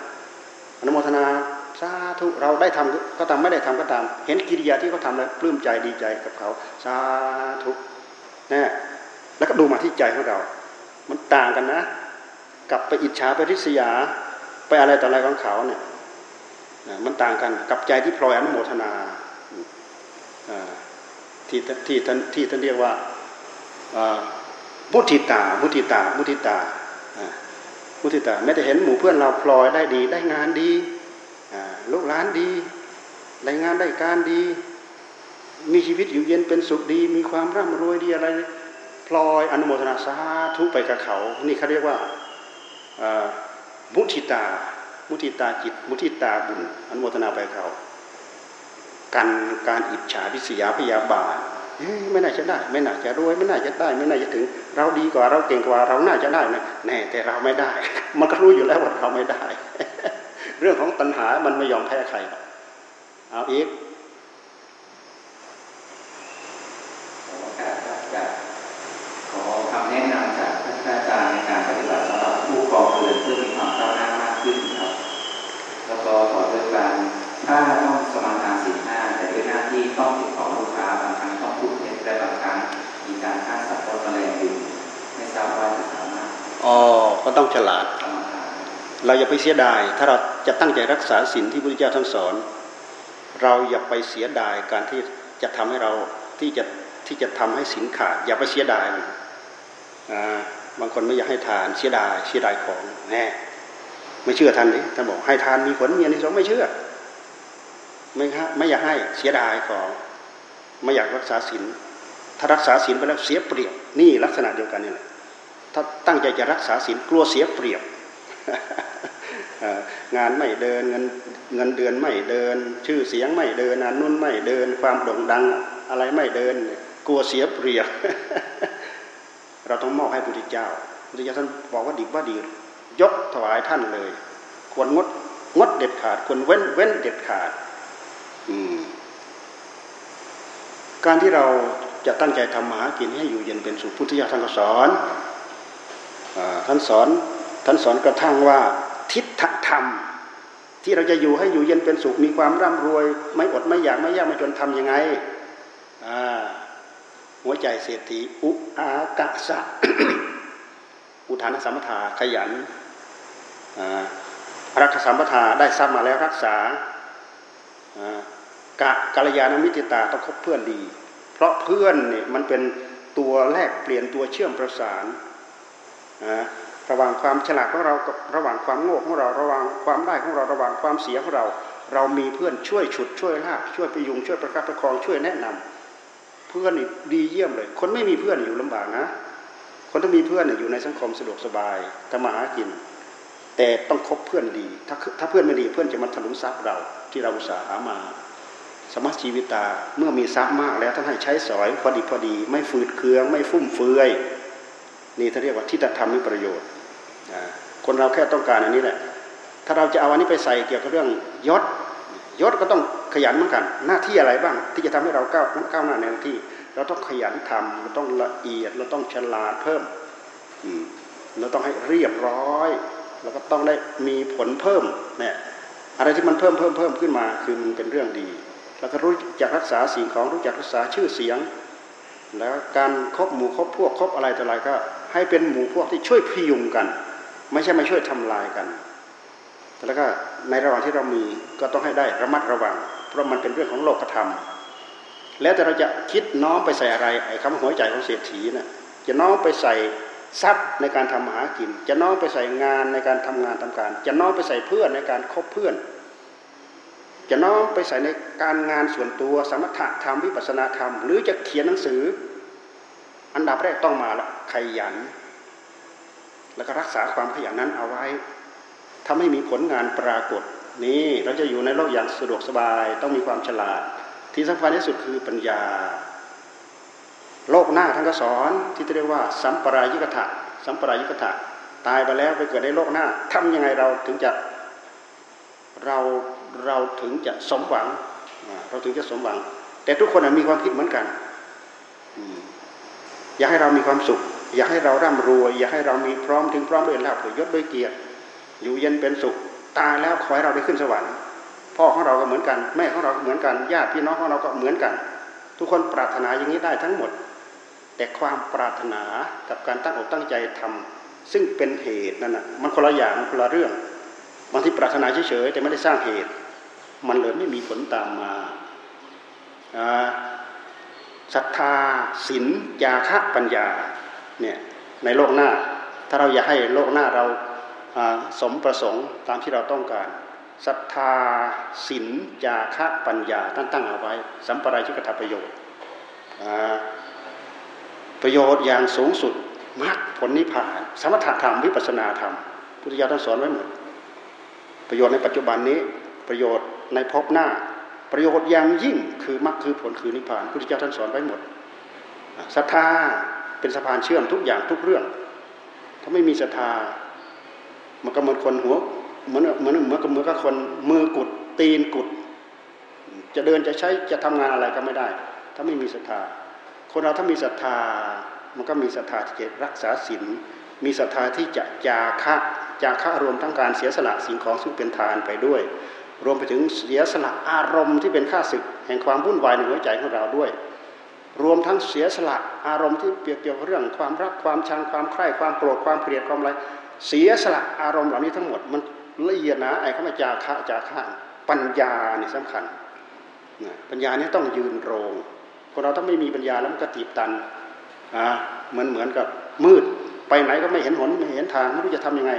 อนุโมทนาสาธุเราได้ทำก็ทำไม่ได้ทำก็ตาม เห็นกิริยาที่เขาทาแล้วปลื้มใจดีใจกับเขาสาธุนะ แล้วก็ดูมาที่ใจของเรา มันต่างกันนะกับไปอิจฉาไปริษยา ไปอะไรต่ออะไรของเขาเนี่ยมันต่างกันกับใจที่พลอยอนุโมทนาที่ที่ท่านที่ท่านเรียกว่ามุทิตา มุทิตา มุทิตามุทิตาไม่ได้เห็นหมู่เพื่อนเราพลอยได้ดี ได้งานดีลูกหลานดี ได้งานได้การดี มีชีวิตอยู่เย็นเป็นสุขดี มีความร่ำรวยดีอะไร ลอยอนุโมทนาสาธุไปกับเขา นี่เขาเรียกว่ามุทิตา มุทิตาจิต มุทิตาบุญอนุโมทนาไปเขากันการอิจฉาพิษยาพยาบาทไม่น่าจะได้ ไม่น่าจะรวย ไม่น่าจะได้ ไม่น่าจะถึง เราดีกว่าเราเก่งกว่า เราน่าจะได้นะแน่แต่เราไม่ได้ มันก็รู้อยู่แล้วว่าเราไม่ได้ เรื่องของตัณหามันไม่ยอมแพ้ใครเอาอีกขอ คำแนะนำจากท่านอาจารย์ในการปฏิบัติสำหรับผู้กองเรือนเพื่อมีความก้าวหน้ามากขึ้นครับ แล้วก็ขอเรื่องการถ้าต้องสมาทานสินห้าแต่ด้วยหน้าที่ต้องติดต่อลูกค้าบางครั้งต้องพูดเท็จและบางครั้งมีการฆ่าสัตว์ต้นแมลงอยู่ไม่ทราบว่าจะสามารถอ๋อก็ต้องฉลาด เราอย่าไปเสียดาย ถ้าเราจะตั้งใจรักษาศีลที่พระพุทธเจ้าท่านสอน เราอย่าไปเสียดายการที่จะทำให้เราที่จะที่จะทำให้ศีลขาด อย่าไปเสียดายมัน บางคนไม่อยากให้ทานเสียดายเสียดายของแน่ไม่เชื่อท่านนี่ท่านบอกให้ทานมีผลมีอันนี้สองไม่เชื่อ ไม่ครับไม่อยากให้เสียดายของ ไม่อยากรักษาศีลถ้ารักษาศีลไปแล้วเสียเปรียบนี่ลักษณะเดียวกันนี่แหละถ้าตั้งใจจะรักษาศีลกลัวเสียเปรียบงานไม่เดินเงินเงินเดือนไม่เดิน ชื่อเสียงไม่เดินนันนุ่นไม่เดิน ความโด่งดังอะไรไม่เดิน กลัวเสียเปรียบ เราต้องมอบให้พระพุทธเจ้าพระพุทธเจ้าท่านบอกว่าดีว่าดี ยกถวายท่านเลย ควรงดงดเด็ดขาด ควรเว้นเว้นเด็ดขาดการที่เราจะตั้งใจทำหากินให้อยู่เย็นเป็นสุขพุทธเจ้าท่านก็สอนท่านสอนท่านสอนกระทั่งว่าทิฏฐธรรม ที่เราจะอยู่ให้อยู่เย็นเป็นสุขมีความร่ำรวย ไม่อดไม่อยากไม่ยากไม่จนทำยังไง หัวใจเศรษฐีอุอากะสะอุทานสัมปทาขยันรักษาสัมปทาได้ทรัพย์มาแล้วรักษากะกัลยาณมิตรตาต้องคบเพื่อนดี เพราะเพื่อนเนี่ยมันเป็นตัวแลกเปลี่ยนตัวเชื่อมประสานระหว่างความฉลาดของเรากับระหว่างความโง่ของเราระหว่างความได้ของเราระหว่างความเสียของเรา เรามีเพื่อนช่วยฉุดช่วยลากช่วยประยุงช่วยประคับประคองช่วยแนะนำ เพื่อนดีเยี่ยมเลย คนไม่มีเพื่อนอยู่ลำบากนะ คนที่มีเพื่อนอยู่ในสังคมสะดวกสบายทำมาหากิน แต่ต้องคบเพื่อนดี ถ้าถ้าเพื่อนไม่ดีเพื่อนจะมาทะลุทรัพย์เราที่เราอุตส่าห์หามา สมัชชีวิตาเมื่อมีทรัพย์มากแล้วท่านให้ใช้สอยพอดีพอดี ไม่ฝืดเคือง ไม่ฟุ่มเฟือยนี่ท่าเรียกว่าทิฏฐธรรมมีประโยชน์คนเราแค่ต้องการอันนี้แหละถ้าเราจะเอาอันนี้ไปใส่เกี่ยวกับเรื่องยศ ยศก็ต้องขยันเหมือนกัน หน้าที่อะไรบ้าง ที่จะทำให้เราก้าวก้าวหน้าในหน้าที่ เราต้องขยันทำเราต้องละเอียด เราต้องฉลาดเพิ่มเราต้องให้เรียบร้อยเราก็ต้องได้มีผลเพิ่มเนี่ยอะไรที่มันเพิ่มเพิ่มเพิ่มขึ้นมา คือมันเป็นเรื่องดี แล้วก็รู้จักรักษาสิ่งของรู้จักรักษาชื่อเสียง แล้วการคบหมู่คบพวกคบอะไรต่ออะไรก็ ให้เป็นหมู่พวกที่ช่วยพยุงกัน ไม่ใช่มาช่วยทำลายกัน แล้วก็ ในระหว่างที่เรามีก็ต้องให้ได้ระมัดระวัง เพราะมันเป็นเรื่องของโลกธรรม แล้วแต่เราจะคิดน้อมไปใส่อะไรไอ้คำหัวใจของเศรษฐีนะ่ะจะน้อมไปใส่ทรัพย์ในการทำหากิน จะน้อมไปใส่งานในการทำงานทำการ จะน้อมไปใส่เพื่อนในการคบเพื่อน จะน้อมไปใส่ในการงานส่วนตัวสมถะธรรมวิปัสนาธรรม หรือจะเขียนหนังสือ อันดับแรกต้องมาละขยัน แล้วก็รักษาความขยันนั้นเอาไว้ ทำให้มีผลงานปรากฏ นี่เราจะอยู่ในโลกอย่างสะดวกสบายต้องมีความฉลาด ที่สำคัญที่สุดคือปัญญา โลกหน้าท่านก็สอนที่เรียกว่า สัมปรายิกถะสัมปรายุกถะตายไปแล้วไปเกิดในโลกหน้าทำยังไงเราถึงจะเราเราถึงจะสมหวัง เราถึงจะสมหวัง แต่ทุกคนมีความคิดเหมือนกันอยากให้เรามีความสุข อยากให้เราร่ำรวย อยากให้เรามีพร้อมถึงพร้อมด้วยลาภยศด้วยเกียรติ อยู่เย็นเป็นสุข ตายแล้วขอให้เราได้ขึ้นสวรรค์ พ่อของเราก็เหมือนกัน แม่ของเราก็เหมือนกันญาติพี่น้องของเราก็เหมือนกัน ทุกคนปรารถนาอย่างนี้ได้ทั้งหมด แต่ความปรารถนากับการตั้งอกตั้งใจทำซึ่งเป็นเหตุนั่นนะมันคนละอย่างคนละเรื่องบางที่ปรารถนาเฉยๆแต่ไม่ได้สร้างเหตุ มันเลยไม่มีผลตามมาศรัทธาศีลยาคะปัญญาเนี่ยในโลกหน้า ถ้าเราอยากให้โลกหน้าเรา สมประสงค์ตามที่เราต้องการศรัทธาศีลจาคะปัญญาตั้งตั้งเอาไว้ สัมปรายชิกถประโยชน์ประโยชน์อย่างสูงสุดมรรคผลนิพพาน สมถะธรรมวิปัสนาธรรม พุทธิยถาท่านสอนไว้หมดประโยชน์ในปัจจุบันนี้ประโยชน์ในภพหน้า ประโยชน์อย่างยิ่งคือมรรคคือผลคือนิพพานพุทธเจ้าท่านสอนไว้หมดศรัทธาเป็นสะพานเชื่อมทุกอย่างทุกเรื่อง ถ้าไม่มีศรัทธา มันก็เหมือนคนหัวเหมือนเหมือนเหมือนกับมือกับคนมือกุดตีนกุด จะเดินจะใช้จะทำงานอะไรก็ไม่ได้ ถ้าไม่มีศรัทธา คนเราถ้ามีศรัทธา มันก็มีศรัทธาที่จะรักษาศีลมีศรัทธาที่จะจาคะจาคะรวมทั้งการเสียสละสิ่งของซึ่งเป็นทานไปด้วย รวมไปถึงเสียสละอารมณ์ที่เป็นข้าศึก แห่งความวุ่นวายในหัวใจของเราด้วย รวมทั้งเสียสละอารมณ์ที่เกี่ยวกับเรื่องความรักความชังความใคร่ความโกรธความเกลียดความอะไร เสียสละอารมณ์เหล่านี้ทั้งหมดมันละเอียดนะไอ้ข้ามาจาคะจาคะปัญญานี่สำคัญปัญญานี่ต้องยืนโรงคนเราต้องไม่มีปัญญาแล้วมันก็ตีบตันอ่าเหมือนเหมือนกับมืด ไปไหนก็ไม่เห็นหนไม่เห็นทางไม่รู้จะทํำยังไง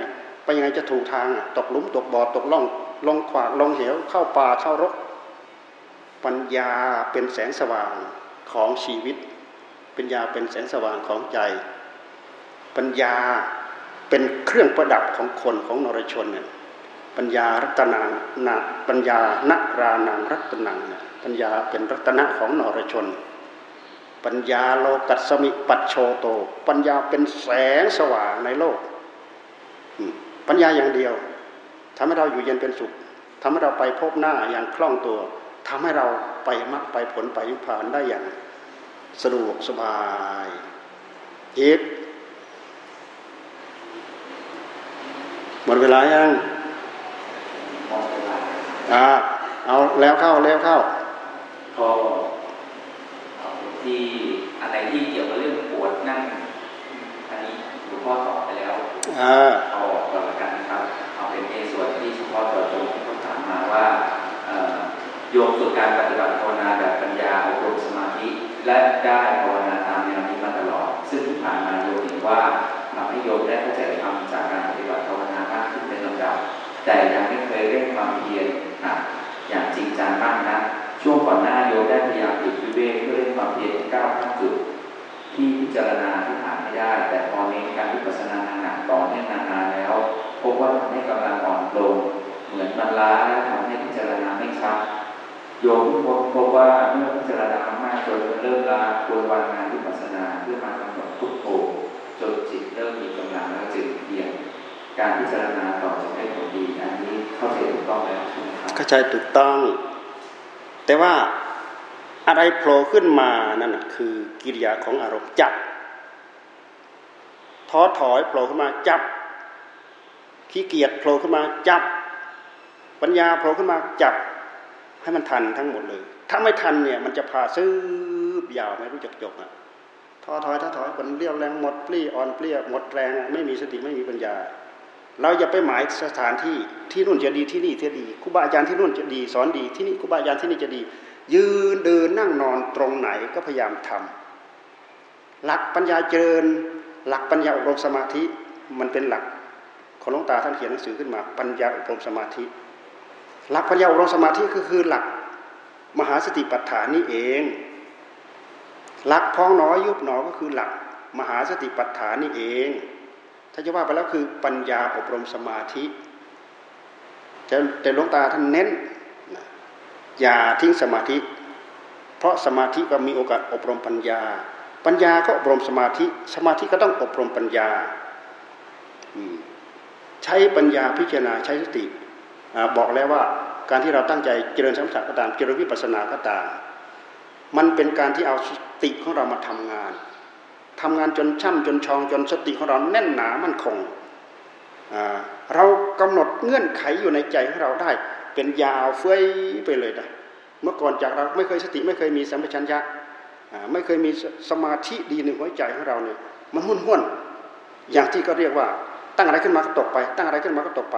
ไปยังไงจะถูกทางตกหลุมตกบ่อตกล่องลงขวากลงเหวเข้าป่าเข้ารก ปัญญาเป็นแสงสว่างของชีวิต ปัญญาเป็นแสงสว่างของใจ ปัญญา เป็นเครื่องประดับของคนของนรชนเนี่ยปัญญารัตนานาปัญญานรานังรัตนังเนี่ยปัญญาเป็นรัตนะของนรชน ปัญญาโลกัสมิปัจโชโต ปัญญาเป็นแสงสว่างในโลก ปัญญาอย่างเดียวทำให้เราอยู่เย็นเป็นสุขทำให้เราไปพบหน้าอย่างคล่องตัวทำให้เราไปมรรคไปผลไปนิพพานได้อย่างสะดวกสบายเย็บ หมดเวลายังหมดเวลาอ่าเอาแล้วเข้าแล้วเข้าก็ที่อะไรที่เกี่ยวกับเรื่องปวดนั่งอันนี้หลวงพ่อตอบไปแล้วเอาออกก่อนละกันนะครับเอาเป็นในส่วนที่เฉพาะต่อตรงที่เขาถามมาว่าโยมฝึกการปฏิบัติภาวนาแบบปัญญาอบรมสมาธิ และได้ภาวนาตามแนวนี้มาตลอด ซึ่งที่ผ่านมาโยมเห็นว่าทำให้โยมได้เข้าใจธรรมจากการปฏิบัติ เป็นลำดับแต่ยังไม่เคยเร่งความเพียรอย่างจริงจังมากนะช่วงก่อนหน้าโยได้พยายามติดวิเวกเพื่อเล่นความเพียรก้าวข้ามจุดที่พิจารณาที่ผ่านไม่ได้ แต่พอเน้นการวิปัสนาหนักต่อเนื่องนานๆแล้วพบว่าทำให้กำลังอ่อนลงเหมือนมันล้าและทำให้พิจารณาไม่ชัดโยมพบพบว่าเมื่อพิจารณามากจนเริ่มล้าควรวางงานวิปัสนาเพื่อมากำหนดพุทโธจนจิตเริ่มมีกำลัง การพิจารณาต่อจะให้ผลดีอันนี้เข้าใจถูกต้องแล้วใช่ไหมครับเข้าใจถูกต้อง แต่ว่าอะไรโผล่ขึ้นมานั่นคือกิริยาของอารมณ์จับท้อถอยโผล่ขึ้นมาจับขี้เกียจโผล่ขึ้นมาจับ ปัญญาโผล่ขึ้นมาจับให้มันทันทั้งหมดเลย ถ้าไม่ทันเนี่ยมันจะพาซื้อยาวไม่รู้จักจบอะท้อถอยท้อถอยมันเรียวแรงหมดปลี้อ่อนเปลี้ยหมดแรงไม่มีสติไม่มีปัญญา เราอย่าไปหมายสถานที่ที่นู่นจะดีที่นี่จะดีครูบาอาจารย์ที่นู่นจะดี สอนดีที่นี่ครูบาอาจารย์ที่นี่จะดี ยืนเดินนั่งนอนตรงไหนก็พยายามทำหลักปัญญาเจริญ หลักปัญญาอบรมสมาธิมันเป็นหลักของหลวงตาท่านเขียนหนังสือขึ้นมา ปัญญาอบรมสมาธิ หลักปัญญาอบรมสมาธิก็คือหลักมหาสติปัฏฐานนี่เอง หลักพองน้อยยุบหนอก็คือหลักมหาสติปัฏฐานนี่เอง ถ้าจะว่าไปแล้วคือปัญญาอบรมสมาธิแต่หลวงตาท่านเน้นอย่าทิ้งสมาธิ เพราะสมาธิก็มีโอกาสอบรมปัญญา ปัญญาก็อบรมสมาธิ สมาธิก็ต้องอบรมปัญญา ใช้ปัญญาพิจารณาใช้สติบอกแล้วว่าการที่เราตั้งใจเจริญสมถะก็ตามเจริญวิปัสสนาก็ตาม มันเป็นการที่เอาสติของเรามาทำงาน ทำงานจนช่ำจนชองจนสติของเราแน่นหนามั่นคงเรากำหนดเงื่อนไขอยู่ในใจของเราได้ เป็นยาวเฟ้ยไปเลยนะเมื่อก่อนจากเราไม่เคยสติไม่เคยมีสัมปชัญญะไม่เคยมีสมาธิดีในหัวใจของเราเนี่ยมันหุ่นหุ่นอย่างที่ก็เรียกว่า ตั้งอะไรขึ้นมาก็ตกไป ตั้งอะไรขึ้นมาก็ตกไป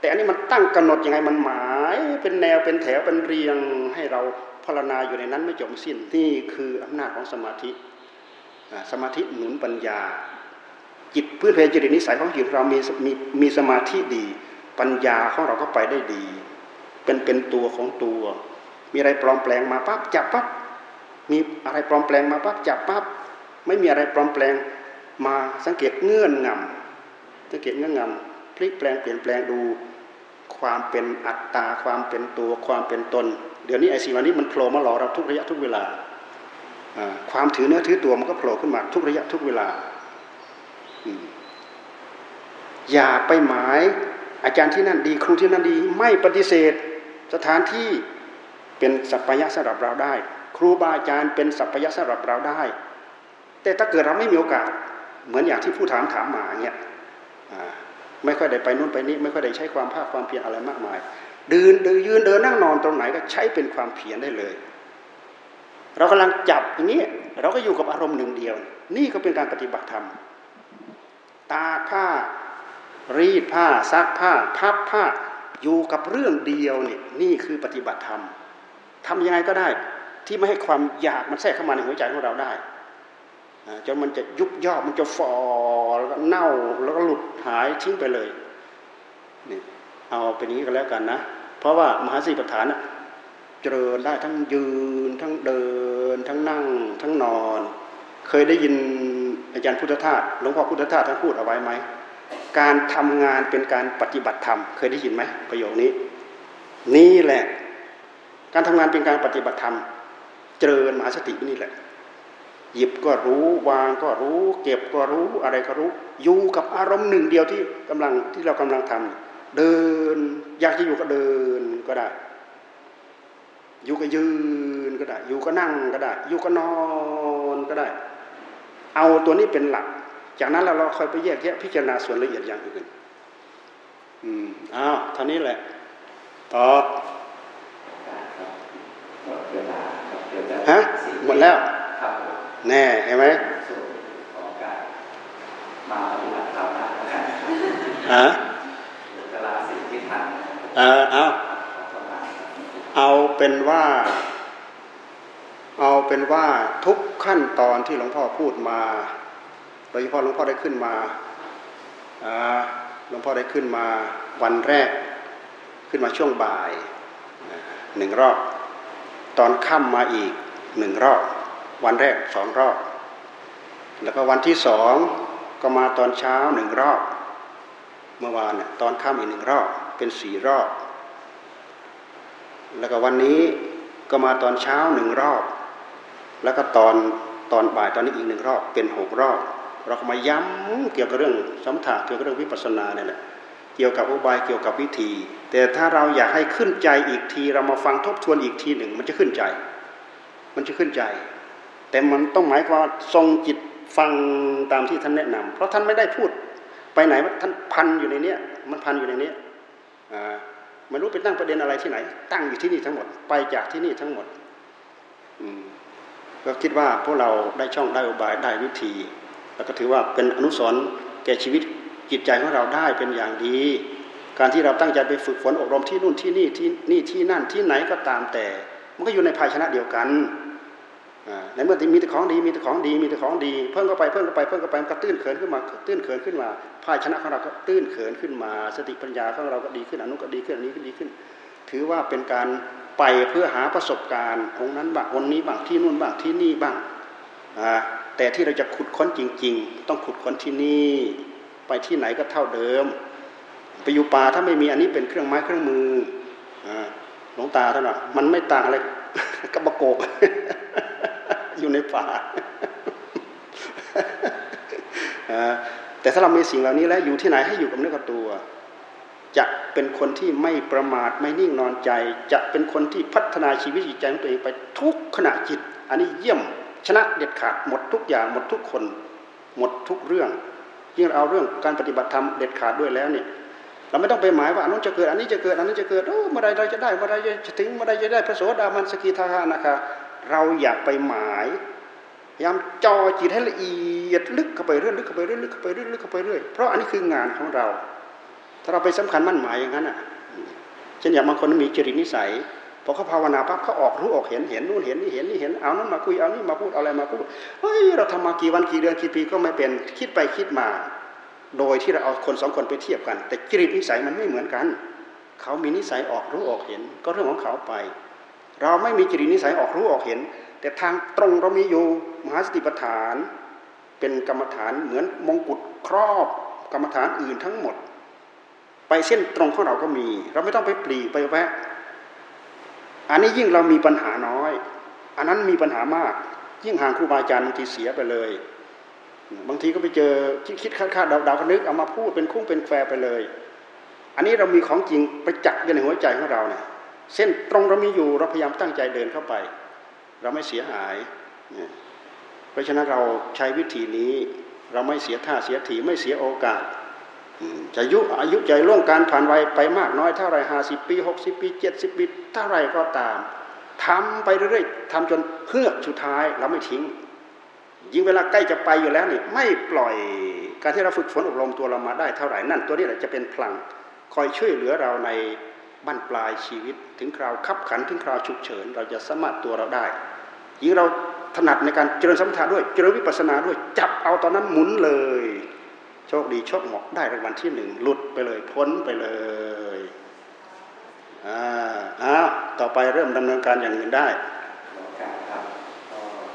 แต่อันนี้มันตั้งกำหนดยังไงมันหมายเป็นแนวเป็นแถวเป็นเรียงให้เราพารณาอยู่ในนั้นไม่จบสิ้นนี่คืออำนาจของสมาธิ สมาธิหนุนปัญญา จิตพื้นเพจริตนิสัยของจิตเรามีมีมีสมาธิดี ปัญญาของเราก็ไปได้ดี เป็นเป็นตัวของตัว มีอะไรปลอมแปลงมาปั๊บจับปั๊บมีอะไรปลอมแปลงมาปั๊บจับปั๊บไม่มีอะไรปลอมแปลงมาสังเกตเงื่อนงำสังเกตเงื่อนงำพลิกแปลงเปลี่ยนแปลงดูความเป็นอัตตาความเป็นตัวความเป็นตน เดี๋ยวนี้ไอ้สิ่งเหล่านี้มันโผล่มาหลอกเราทุกระยะทุกเวลา ความถือเนื้อถือตัวมันก็โผล่ขึ้นมาทุกระยะทุกเวลา อย่าไปหมาย อาจารย์ที่นั่นดีครูที่นั่นดี ไม่ปฏิเสธ สถานที่เป็นสัพยะสำหรับเราได้ ครูบาอาจารย์เป็นสัพยะสำหรับเราได้ แต่ถ้าเกิดเราไม่มีโอกาส เหมือนอย่างที่ผู้ถามถามมาเนี่ยไม่ค่อยได้ไปนู่นไปนี่ไม่ค่อยได้ใช้ความภาคความเพียรอะไรมากมายเดินเดินยืนเดินนั่งนอนตรงไหนก็ใช้เป็นความเพียรได้เลย เรากำลังจับอย่างนี้เราก็อยู่กับอารมณ์หนึ่งเดียว นี่ก็เป็นการปฏิบัติธรรม ตาผ้า รีดผ้าซักผ้าพับผ้าอยู่กับเรื่องเดียวเนี่ยนี่คือปฏิบัติธรรมทำยังไงก็ได้ ที่ไม่ให้ความอยากมันแทรกเข้ามาในหัวใจของเราได้จนมันจะยุบย่อมันจะฟอแล้วก็เน่าแล้วก็หลุดหายทิ้งไปเลยนี่เอาเป็นอย่างนี้ก็แล้วกันนะ เพราะว่ามหาสีประฐานเจริญได้ทั้งยืน ทั้งเดิน ทั้งนั่ง ทั้งนอน เคยได้ยินอาจารย์พุทธทาสหลวงพ่อพุทธทาสท่านพูดเอาไว้ไหมการทำงานเป็นการปฏิบัติธรรม เคยได้ยินไหมประโยคนี้ นี่แหละ การทำงานเป็นการปฏิบัติธรรม เจริญมหาสตินี่แหละ หยิบก็รู้วางก็รู้ เก็บก็รู้อะไรก็รู้ อยู่กับอารมณ์หนึ่งเดียวที่กำลังที่เรากำลังทำเดินอยากจะอยู่ก็เดินก็ได้ อยู่ก็ยืนก็ได้ อยู่ก็นั่งก็ได้ อยู่ก็นอนก็ได้ เอาตัวนี้เป็นหลัก จากนั้นเราเราค่อยไปแยกแยะพิจารณาส่วนละเอียดอย่างอื่นอืมอ้าวท่านี้แหละต่อฮะหมดแล้วแน่เห็นไหมมาปฏิบัติธรรมนะฮะกลาสิ่งที่ทำเออเอา เอาเป็นว่า เอาเป็นว่าทุกขั้นตอนที่หลวงพ่อพูดมา โดยเฉพาะหลวงพ่อได้ขึ้นมาหลวงพ่อได้ขึ้นมาวันแรก ขึ้นมาช่วงบ่ายหนึ่งรอบ ตอนค่ำมาอีกหนึ่งรอบ วันแรกสองรอบ แล้วก็วันที่สองก็มาตอนเช้าหนึ่งรอบ เมื่อวานเนี่ยตอนค่ำอีกหนึ่งรอบ เป็นสี่รอบ แล้วก็วันนี้ก็มาตอนเช้าหนึ่งรอบ แล้วก็ตอนตอนบ่ายตอนนี้อีกหนึ่งรอบเป็นหกรอบ เราก็มาย้ำเกี่ยวกับเรื่องสมถะเกี่ยวกับเรื่องวิปัสสนาเนี่ยแหละเกี่ยวกับอุบายเกี่ยวกับวิธี แต่ถ้าเราอยากให้ขึ้นใจอีกที เรามาฟังทบทวนอีกทีหนึ่ง มันจะขึ้นใจ มันจะขึ้นใจ แต่มันต้องหมายความทรงจิตฟังตามที่ท่านแนะนำเพราะท่านไม่ได้พูดไปไหนว่าท่านพันอยู่ในเนี้ยมันพันอยู่ในเนี้ย ไม่รู้ไปตั้งประเด็นอะไรที่ไหน ตั้งอยู่ที่นี่ทั้งหมดไปจากที่นี่ทั้งหมดก็คิดว่าพวกเราได้ช่องได้อุบายได้วิธี แล้วก็ถือว่าเป็นอนุสรณ์แก่ชีวิตจิตใจของเราได้เป็นอย่างดี การที่เราตั้งใจไปฝึกฝนอบรมที่นู่นที่นี่ที่นี่ที่นั่นที่ไหนก็ตามแต่ มันก็อยู่ในภาชนะเดียวกัน ในเมื่อมีแต่ของดีมีแต่ของดีมีแต่ของดี เพิ่มเข้าไปเพิ่มเข้าไปเพิ่มเข้าไปมันก็ตื้นเขินขึ้นมาตื้นเขินขึ้นมาภาชนะของเราก็ตื้นเขินขึ้นมา สติปัญญาของเราก็ดีขึ้นอนุก็ดีขึ้นอันนี้ก็ดีขึ้น ถือว่าเป็นการไปเพื่อหาประสบการณ์องนั้นบ้างองนี้บ้างที่นู่นบ้างที่นี่บ้างแต่ที่เราจะขุดค้นจริง ๆ ต้องขุดค้นที่นี่ไปที่ไหนก็เท่าเดิม ไปอยู่ป่าถ้าไม่มีอันนี้เป็นเครื่องไม้เครื่องมือหลวงตาท่านว่ามันไม่ต่างอะไรกับประโกก อยู่ในป่าแต่ถ้าเรามีสิ่งเหล่านี้แล้วอยู่ที่ไหนให้อยู่กับเนื้อกับตัว จะเป็นคนที่ไม่ประมาทไม่นิ่งนอนใจ จะเป็นคนที่พัฒนาชีวิตจิตใจของตัวเองไปทุกขณะจิต อันนี้เยี่ยมชนะเด็ดขาดหมดทุกอย่างหมดทุกคน หมดทุกเรื่องยิ่งเอาเรื่องการปฏิบัติธรรมเด็ดขาดด้วยแล้วเนี่ยเราไม่ต้องไปหมายว่าอันนู้นจะเกิดอันนี้จะเกิดอันนั้นจะเกิดโอ้เมื่อไรเราจะได้เมื่อไรจะถึงเมื่อไรจะได้พระโสดามันสกิทาหานะคะ เราอย่าไปหมายพยายามจ่อจิตให้ละเอียดลึกเข้าไปเรื่อยลึกเข้าไปเรื่อยลึกเข้าไปเรื่อยลึกเข้าไปเรื่อยเพราะอันนี้คืองานของเรา ถ้าเราไปสำคัญมั่นหมายอย่างนั้นอะเช่นอย่างบางคนมีจริตนิสัยพอเขาภาวนาปั๊บเขาออกรู้ออกเห็นเห็นนู่นเห็นนี่เห็นนี่เห็นเอานั้นมาคุยเอานี่มาพูดเอาอะไรมาพูดเฮ้ยเราทำมากี่วันกี่เดือนกี่ปีก็ไม่เป็นคิดไปคิดมา โดยที่เราเอาคนสองคนไปเทียบกัน แต่จริตนิสัยมันไม่เหมือนกัน เขามีนิสัยออกรู้ออกเห็น ก็เรื่องของเขาไป เราไม่มีจริตนิสัยออกรู้ออกเห็น แต่ทางตรงเรามีอยู่มหาสติปัฏฐาน เป็นกรรมฐานเหมือนมงกุฎครอบกรรมฐานอื่นทั้งหมด ไปเส้นตรงของเราก็มี เราไม่ต้องไปปลีไปแวะ อันนี้ยิ่งเรามีปัญหาน้อย อันนั้นมีปัญหามาก ยิ่งห่างครูบาอาจารย์บางทีเสียไปเลย บางทีก็ไปเจอคิดคิดคาดคาดดาวคนึกเอามาพูดเป็นคุ้งเป็นแฝไปเลย อันนี้เรามีของจริงไปจักอยู่ในหัวใจของเราเนี่ย เส้นตรงเรามีอยู่เราพยายามตั้งใจเดินเข้าไป เราไม่เสียหาย เพราะฉะนั้นเราใช้วิธีนี้เราไม่เสียท่าเสียทีไม่เสียโอกาสจะยุอายุใจล่วงการผ่านวัยไปมากน้อยเท่าไรห้าสิบปีหกสิบปีเจ็ดสิบปีเท่าไรก็ตามทำไปเรื่อยๆทำจนเพื่อสุดท้ายเราไม่ทิ้ง ยิ่งเวลาใกล้จะไปอยู่แล้วนี่ไม่ปล่อยการที่เราฝึกฝนอบรมตัวเรามาได้เท่าไหร่นั่นตัวนี้แหละจะเป็นพลังคอยช่วยเหลือเราใน บั้นปลายชีวิต ถึงคราวขับขันถึงคราวฉุกเฉิน เราจะสามารถตัวเราได้ยิ่งเราถนัดในการเจริญสมถะด้วย เจริญวิปัสสนาด้วย จับเอาตอนนั้นหมุนเลย โชคดีโชคเหมาะได้รางวัลที่หนึ่งหลุดไปเลยพ้นไปเลยอ่าอ้าวต่อไปเริ่มดำเนินการอย่างอื่นได้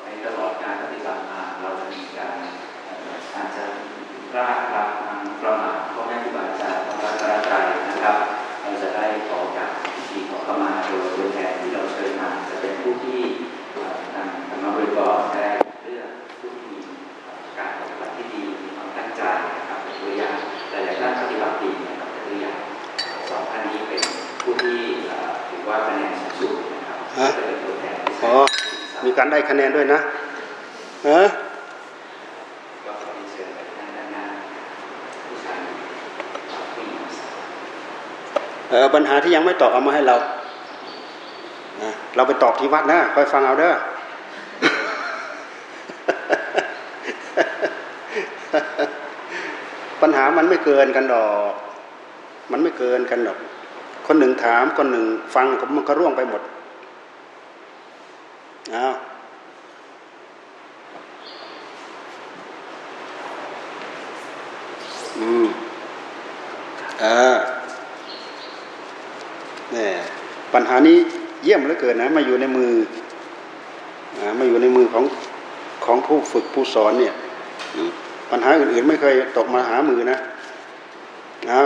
ในตลอดการปฏิบัติมาเราจะมีการอาจจะรากรับทาง ทางธรรมบริกรได้เลือกผู้ที่มีการปฏิบัติที่ดีมีความตั้งใจตัวอย่างหลายๆท่านปฏิบัติดีนะครับตัวอย่างสองท่านนี้เป็นผู้ที่ถือว่าคะแนนสูงสุดนะครับจะเป็นตัวแทนอ๋อมีการได้คะแนนด้วยนะเออก็ขอเชิญไปท่านด้านหน้าผู้ชายผู้หญิงเออปัญหาที่ยังไม่ตอบเอามาให้เรา เราไปตอบที่วัดนะคอยฟังเอาเด้อ ปัญหามันไม่เกินกันดอก มันไม่เกินกันดอก คนหนึ่งถามคนหนึ่งฟังมันก็ร่วงไปหมดอ้าวอืมเออเนี่ยปัญหานี้เยี่ยมเหลือเกินนะ มาอยู่ในมืออมาอยู่ในมือของของผู้ฝึกผู้สอนเนี่ย ปัญหาอื่นๆ ไม่เคยตกมาหามือนะนะ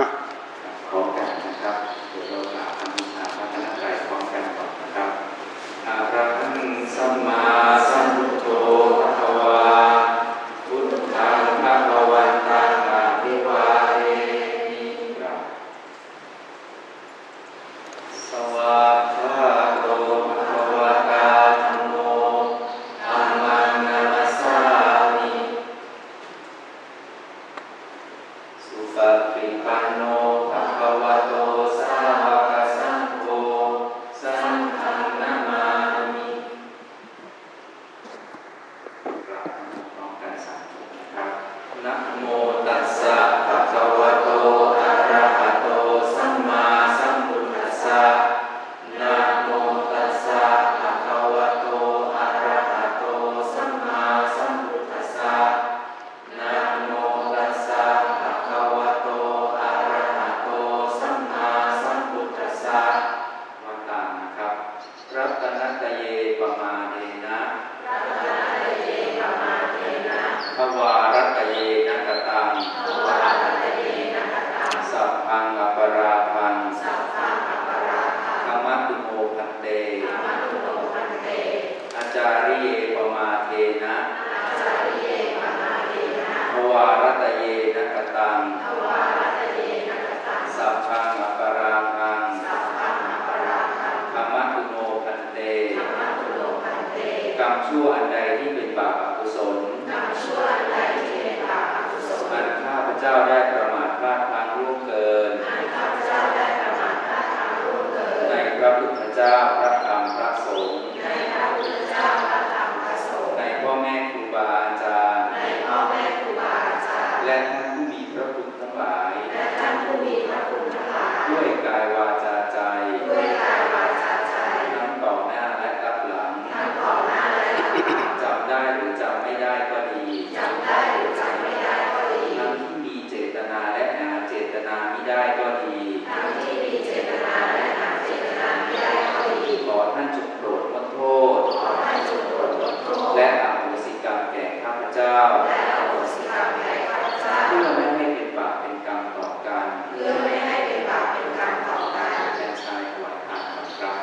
อาจารย์ และท่านผู้มีพระคุณทั้งหลาย และท่านผู้มีพระคุณทั้งหลาย ด้วยกายวาจาใจ ด้วยกายวาจาใจ ทั้งต่อหน้าและรับหลัง ทั้งต่อหน้าและหลัง จำได้หรือจำไม่ได้ก็ดี จำได้หรือจำไม่ได้ก็ดี ทั้งที่มีเจตนาและหาเจตนาไม่ได้ก็ดี ทั้งที่มีเจตนาและหาเจตนาไม่ได้ก็ดี ขอท่านจงโปรดลดโทษ ขอท่านจงโปรดลดโทษ และอโหสิกรรมแก่ข้าพเจ้า และอโหสิกรรมแก่ข้าพเจ้า เพื่อไม่ให้เป็นบาปเป็นกรรมต่อกัน เพื่อไม่ให้เป็นบาปเป็นกรรมต่อกัน และชายถวายทานครับ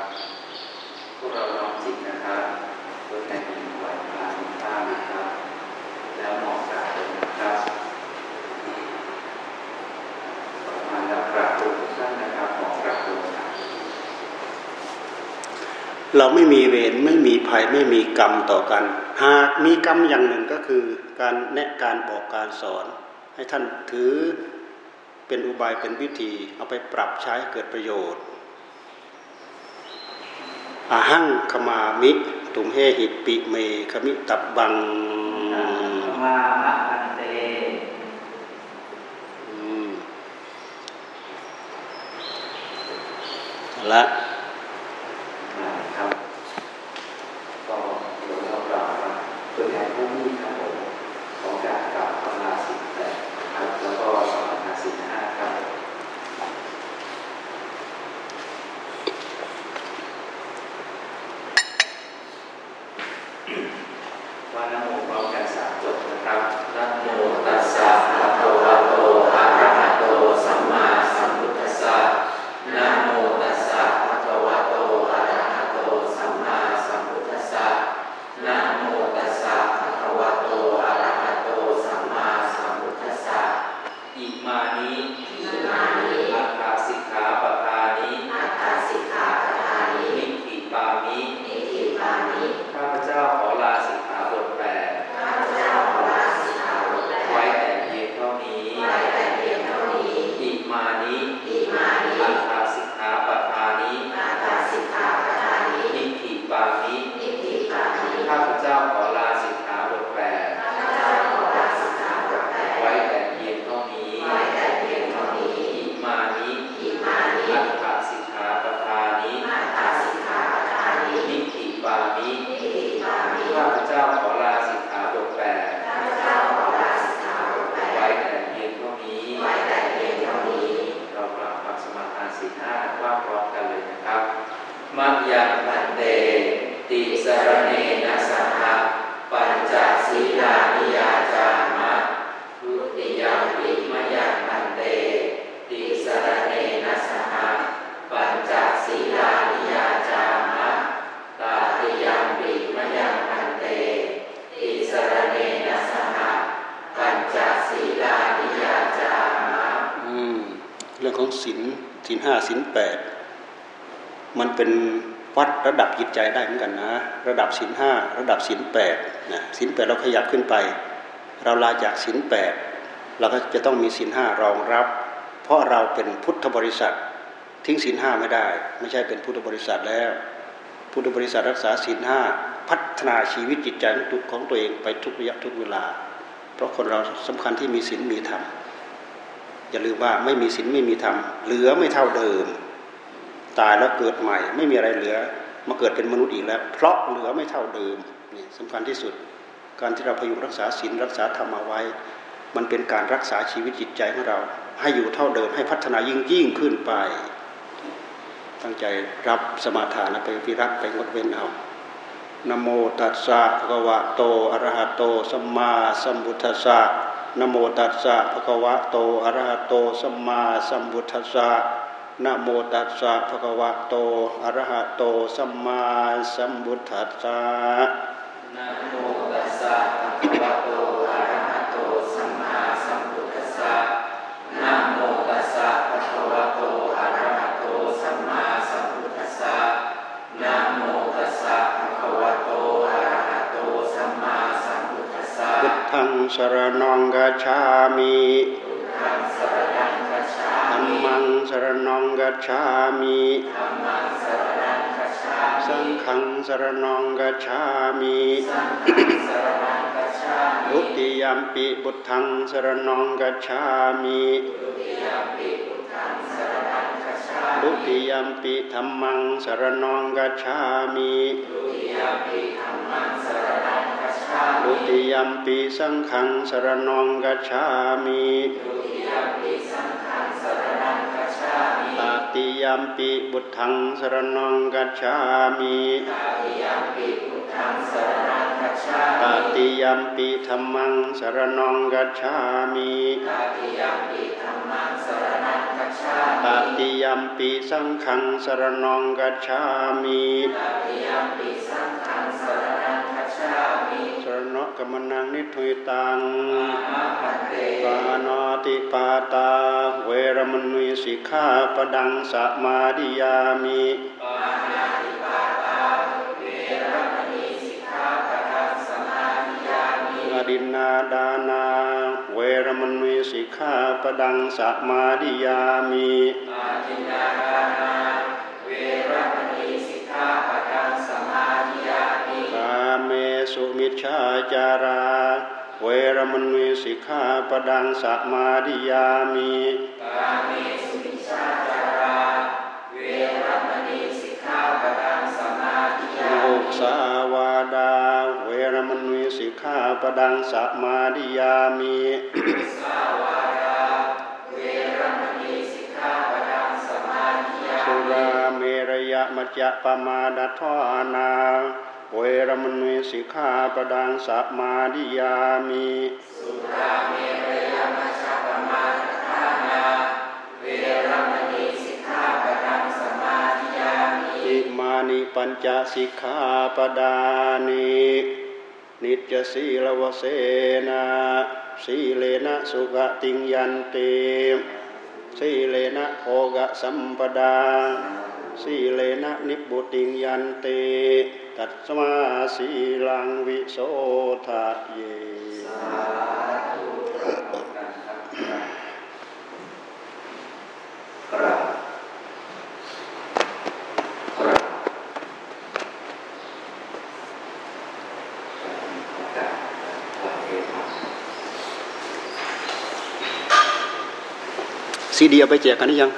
พวกเราลองจิตนะครับเพื่อแต่งถวายทานข้าวนะครับ แล้วมองกราบเลยนะครับประมาณแล้วกราบทุกท่านนะครับมองกราบลงครับ เราไม่มีเวรไม่มีภัยไม่มีกรรมต่อกัน หากมีกรรมอย่างหนึ่งก็คือ การแนะการบอกการสอน ให้ท่านถือเป็นอุบายเป็นวิธี เอาไปปรับใช้เกิดประโยชน์อาหังขมามิ ตุมเฮหิปิเมขมิตับบังมามะพันเตอืมและ ใจได้เหมือนกันนะ ระดับศีลห้าระดับศีลแปดนะศีลแปดเราขยับขึ้นไป เราลาจากศีลแปดเราก็จะต้องมีศีลห้ารองรับ เพราะเราเป็นพุทธบริษัท ทิ้งศีลห้าไม่ได้ ไม่ใช่เป็นพุทธบริษัทแล้ว พุทธบริษัทรักษาศีลห้าพัฒนาชีวิตจิตใจของตัวเองไปทุกระยะทุกเวลา เพราะคนเราสำคัญที่มีศีลมีธรรมอย่าลืมว่าไม่มีศีลไม่มีธรรมเหลือไม่เท่าเดิม ตายแล้วเกิดใหม่ ไม่มีอะไรเหลือ มาเกิดเป็นมนุษย์อีกแล้ว เพราะเหลือไม่เท่าเดิมนี่สำคัญที่สุด การที่เราพยุงรักษาศีลรักษาธรรมเอาไว้ มันเป็นการรักษาชีวิตจิตใจของเรา ให้อยู่เท่าเดิมให้พัฒนายิ่งยิ่งขึ้นไป ตั้งใจรับสมาทานไปพิรัตไปงดเว้นเอานโมตัสสะภะคะวะโตอะระหะโตสัมมาสัมพุทธัสสะนโมตัสสะภะคะวะโตอะระหะโตสัมมาสัมพุทธัสสะ นะโมตัสสะภะคะวะโตอะระหะโตสัมมาสัมพุทธัสสะนะโมตัสสะภะคะวะโตอะระหะโตสัมมาสัมพุทธัสสะนะโมตัสสะภะคะวะโตอะระหะโตสัมมาสัมพุทธัสสะนะโมตัสสะภะคะวะโตอะระหะโตสัมมาสัมพุทธัสสะพุทธังสรณังกัจฉามิธังสรณังคัจฉาธั มมิมังสรณังกัจฉามิธัมมังสรณังคัจฉสังฆังสรนองกัจฉามิสรณังกัจฉามิทุติยมปิบุตทังสรนองกัจฉามิทุติยมปิพุทธังสรณังกัจฉาทุติยมปิธรรมังสรนองกัจฉามิทุติยมปิธัมมังสรณังกัจฉาทุติยมปิสังฆังสรนองกัจฉามิทุติยมปิสังฆัง สรณังกัจฉามิตติยมปิบุตทังสรนองกัจฉามิตาติยมปิพุทธังสรณังกัจฉาตมิติยมปิธรรมังสรนองกัจฉามิตาติยมปิธัมมังสรณังกัจฉาตมิติยมปิสังฆังสรนองกัจฉามิตาติยมปิสังฆังสรณัง มนังนิทุยตังอาพันเตปานาติปาตา เวรมณีสิกขาปดังสมาดิยามิปานาติปาตาเวรมณีสิกขาปะทังสมาธิยามิอดินนาดานา เวรมณีสิกขาปดังสมาดิยามิอาทินนาทานา สุมิชฌาจารา เวรมณีสิกขาปดังสมาดิยามิกาเมสุมิชฌาจารา เวรมณีสิกขาปะทังสมาธิยามุมิสาวาดา เวรมณีสิกขาปดังสมาดิยามิสาวาราเวรมณีสิกขาปะทังสมาธิยาสุมิราเมรยมัจจะปมาดัทวานา เวรมณีสิกขาปดังสมาดิยามิสุราเมรยมัชฌปมาทานาเวรมณีสิกขาปะทังสมาธิยามิอิมานิปัญจสิกขาปดานินิจจสีลวเสนาสีเลนะสุขติงยันติสีเลนะโภกสัมปดา สีเลนะนิบุติงยันติตัสมาสีลังวิโสทะเยกราบกราบกราบกราบเทพะซีดีเอาไปแจกกันหรือยัง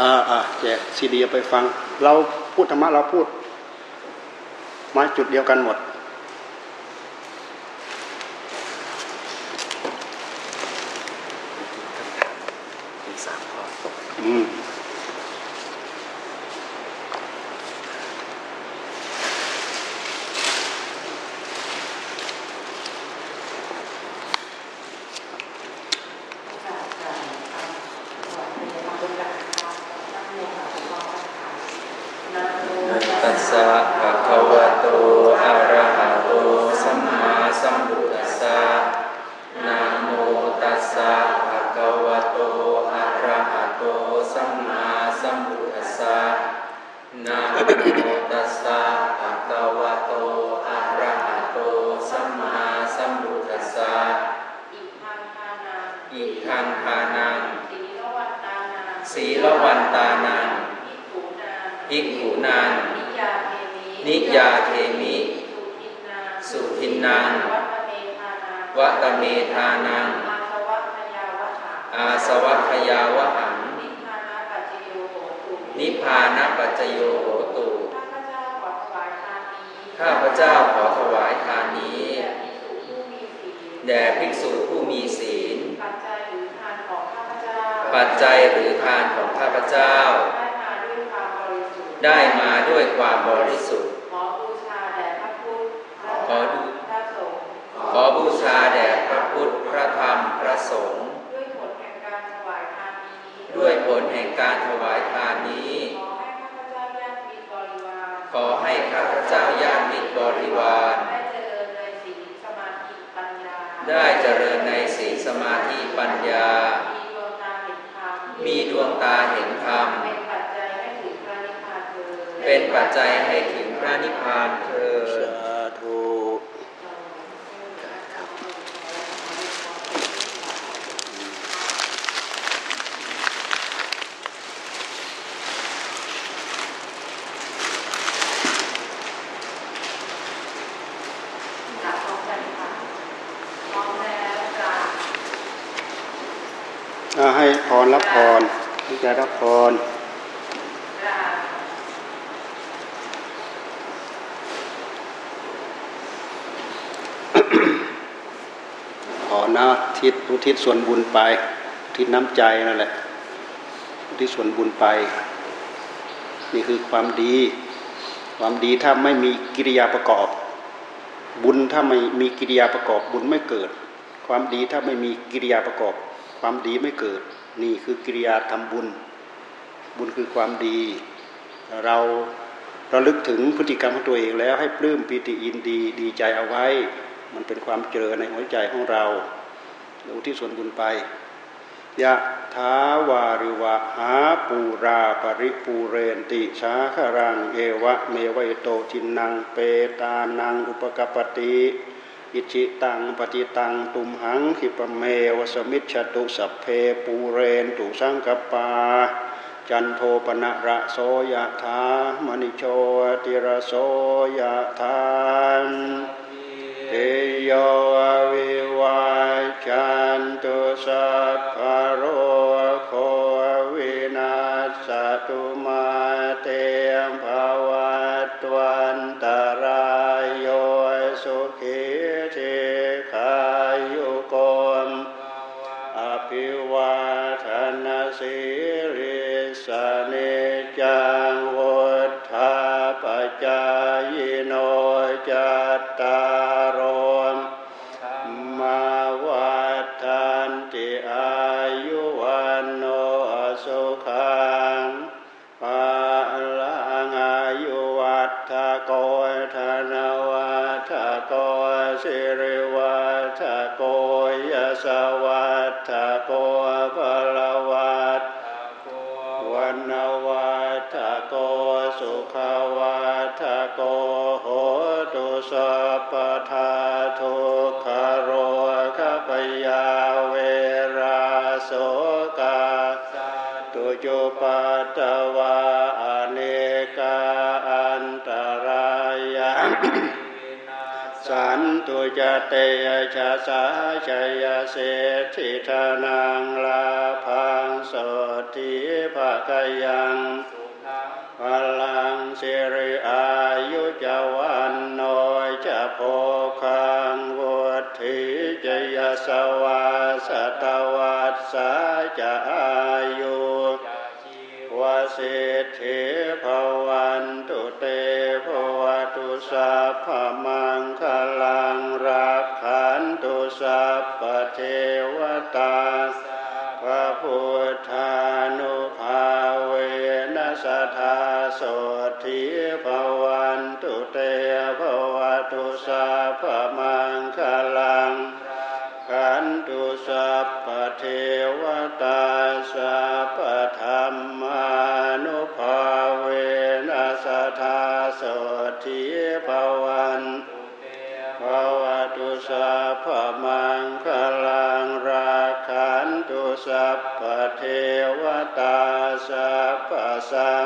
อ่าอ่าแจกซีดีไปฟัง เราพูดธรรมะเราพูด มาจุดเดียวกันหมด อีกสามข้อ อืม ตัสสะภะคะวะโตอะระหะโตสัมมาสัมพุทธัสสะนะโมตัสสะภะคะวะโตอะระหะโตสัมมาสัมพุทธัสสะนะโมตัสสะภะคะวะโตอะระหะโตสัมมาสัมพุทธัสสะ อิทังทานา อิทังทานัง สีลวันตานา ศีลวันตานัง ภิกขุนา ภิกขุนัง นิยาเทมิ นิยาเทมิ สุทินนา สุทินนัง วัตเมธานา วัตเมธานัง อาสวัคยาวะหา อาสวัคยาวหัง นิพพานาปัจจโยโหตุ นิพพานปัจจโยโหตุ ข้าพเจ้าขอถวายทานนี้ ข้าพเจ้าขอถวายทานนี้ แด่ภิกษุผู้มีศีล แด่ภิกษุผู้มีศีล ปัจจัยหรือทานของข้าพเจ้า ปัจจัยหรือทานของข้าพเจ้า ได้มาด้วยความบริสุทธิ์ ได้มาด้วยความบริสุทธิ์ ขอบูชาแด่พระพุทธพระ ขอดู พระสงฆ์ ขอบูชาแด่พระพุทธ พระธรรม พระสงฆ์ ด้วยผลแห่งการถวายทานนี้ ด้วยผลแห่งการถวายทานนี้ ขอให้ข้าพเจ้าญาติมิตรบริวาร ขอให้ข้าพเจ้าญาติมิตรบริวาร ได้เจริญในศีลสมาธิปัญญา ได้เจริญในศีลสมาธิปัญญา มีดวงตาเห็นธรรมเห็นธรรมเป็นปัจจัยให้ถึงพระนิพพานเถิด เป็นปัจจัยให้ถึงพระนิพพานเธอญ สาธุ ข รับพรตั้งใจรับพรขอนะทิศอุทิศส่วนบุญไปทิศน้ำใจนั่นแหละอุทิศส่วนบุญไป นี่คือความดี ความดีถ้าไม่มีกิริยาประกอบ บุญถ้าไม่มีกิริยาประกอบ บุญไม่เกิด ความดีถ้าไม่มีกิริยาประกอบ ความดีไม่เกิด นี่คือกิริยาทำบุญ บุญคือความดี เราเราลึกถึงพฤติกรรมของตัวเองแล้วให้ปลื้มปิติยินดีดีใจเอาไว้ มันเป็นความเจริญในหัวใจของเราอุที่ส่วนบุญไปยะทาวาริวะหาปูราปริปูเรนติสาคารังเอวะเมวัยโตทินนังเปตานังอุปกปติ อิชิตังปฏิตังตุมหังขิปเมวสมิชตุสัพเพปูเรนตุสังกปา จันโทปนะระโสยะธามณิโชติระโสยะธามเตโยวิวาจันตุสัพพโรโควินาสตุมาเตมภวัตวันตราย โกโหตุสัพทาทุกขโรคปยาเวราโสกาตุจุปตตวาอเนกาอันตรายสันตุจเตยชะสาชยเศรษฐิธนังลาพังสติภะกยังพลังสิริอา โพคังวุธิจยสวาสตวัสสาจะอายุวสิทธิภวันตุเตภวตุสัพพมังคลังรักขันตุสัพพเทวตาพระพุท ตุสัพพเทวตาสัพธรรมานุภาเวนัสธาสทิภวันภวตุสัพพมังคลังราขันตุสัพพเทวตาสัพสัง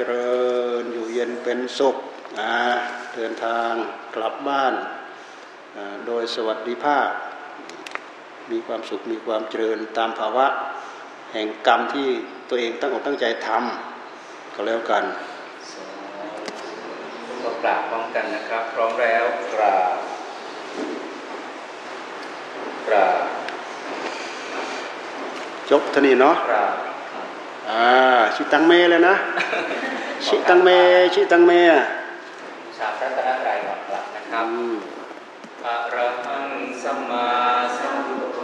เจริญเจริญอยู่เย็นเป็นสุขนะเดินทางกลับบ้านอ่าโดยสวัสดิภาพ มีความสุขมีความเจริญตามภาวะ แห่งกรรมที่ตัวเองตั้งอกตั้งใจทำก็แล้วกันก็กราบพร้อมกันนะครับ พร้อมแล้วกราบกราบจบเท่านี้เนาะกราบ อ่าชิตังเมเลยนะ ชิตังเม ชิตังเมอะชาพระตนตรัยก่อนกลับนะครับอืมอะระหังสัมมาสัมพุทโธ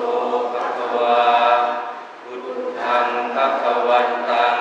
ภะคะวาพุทธังภะคะวันตัง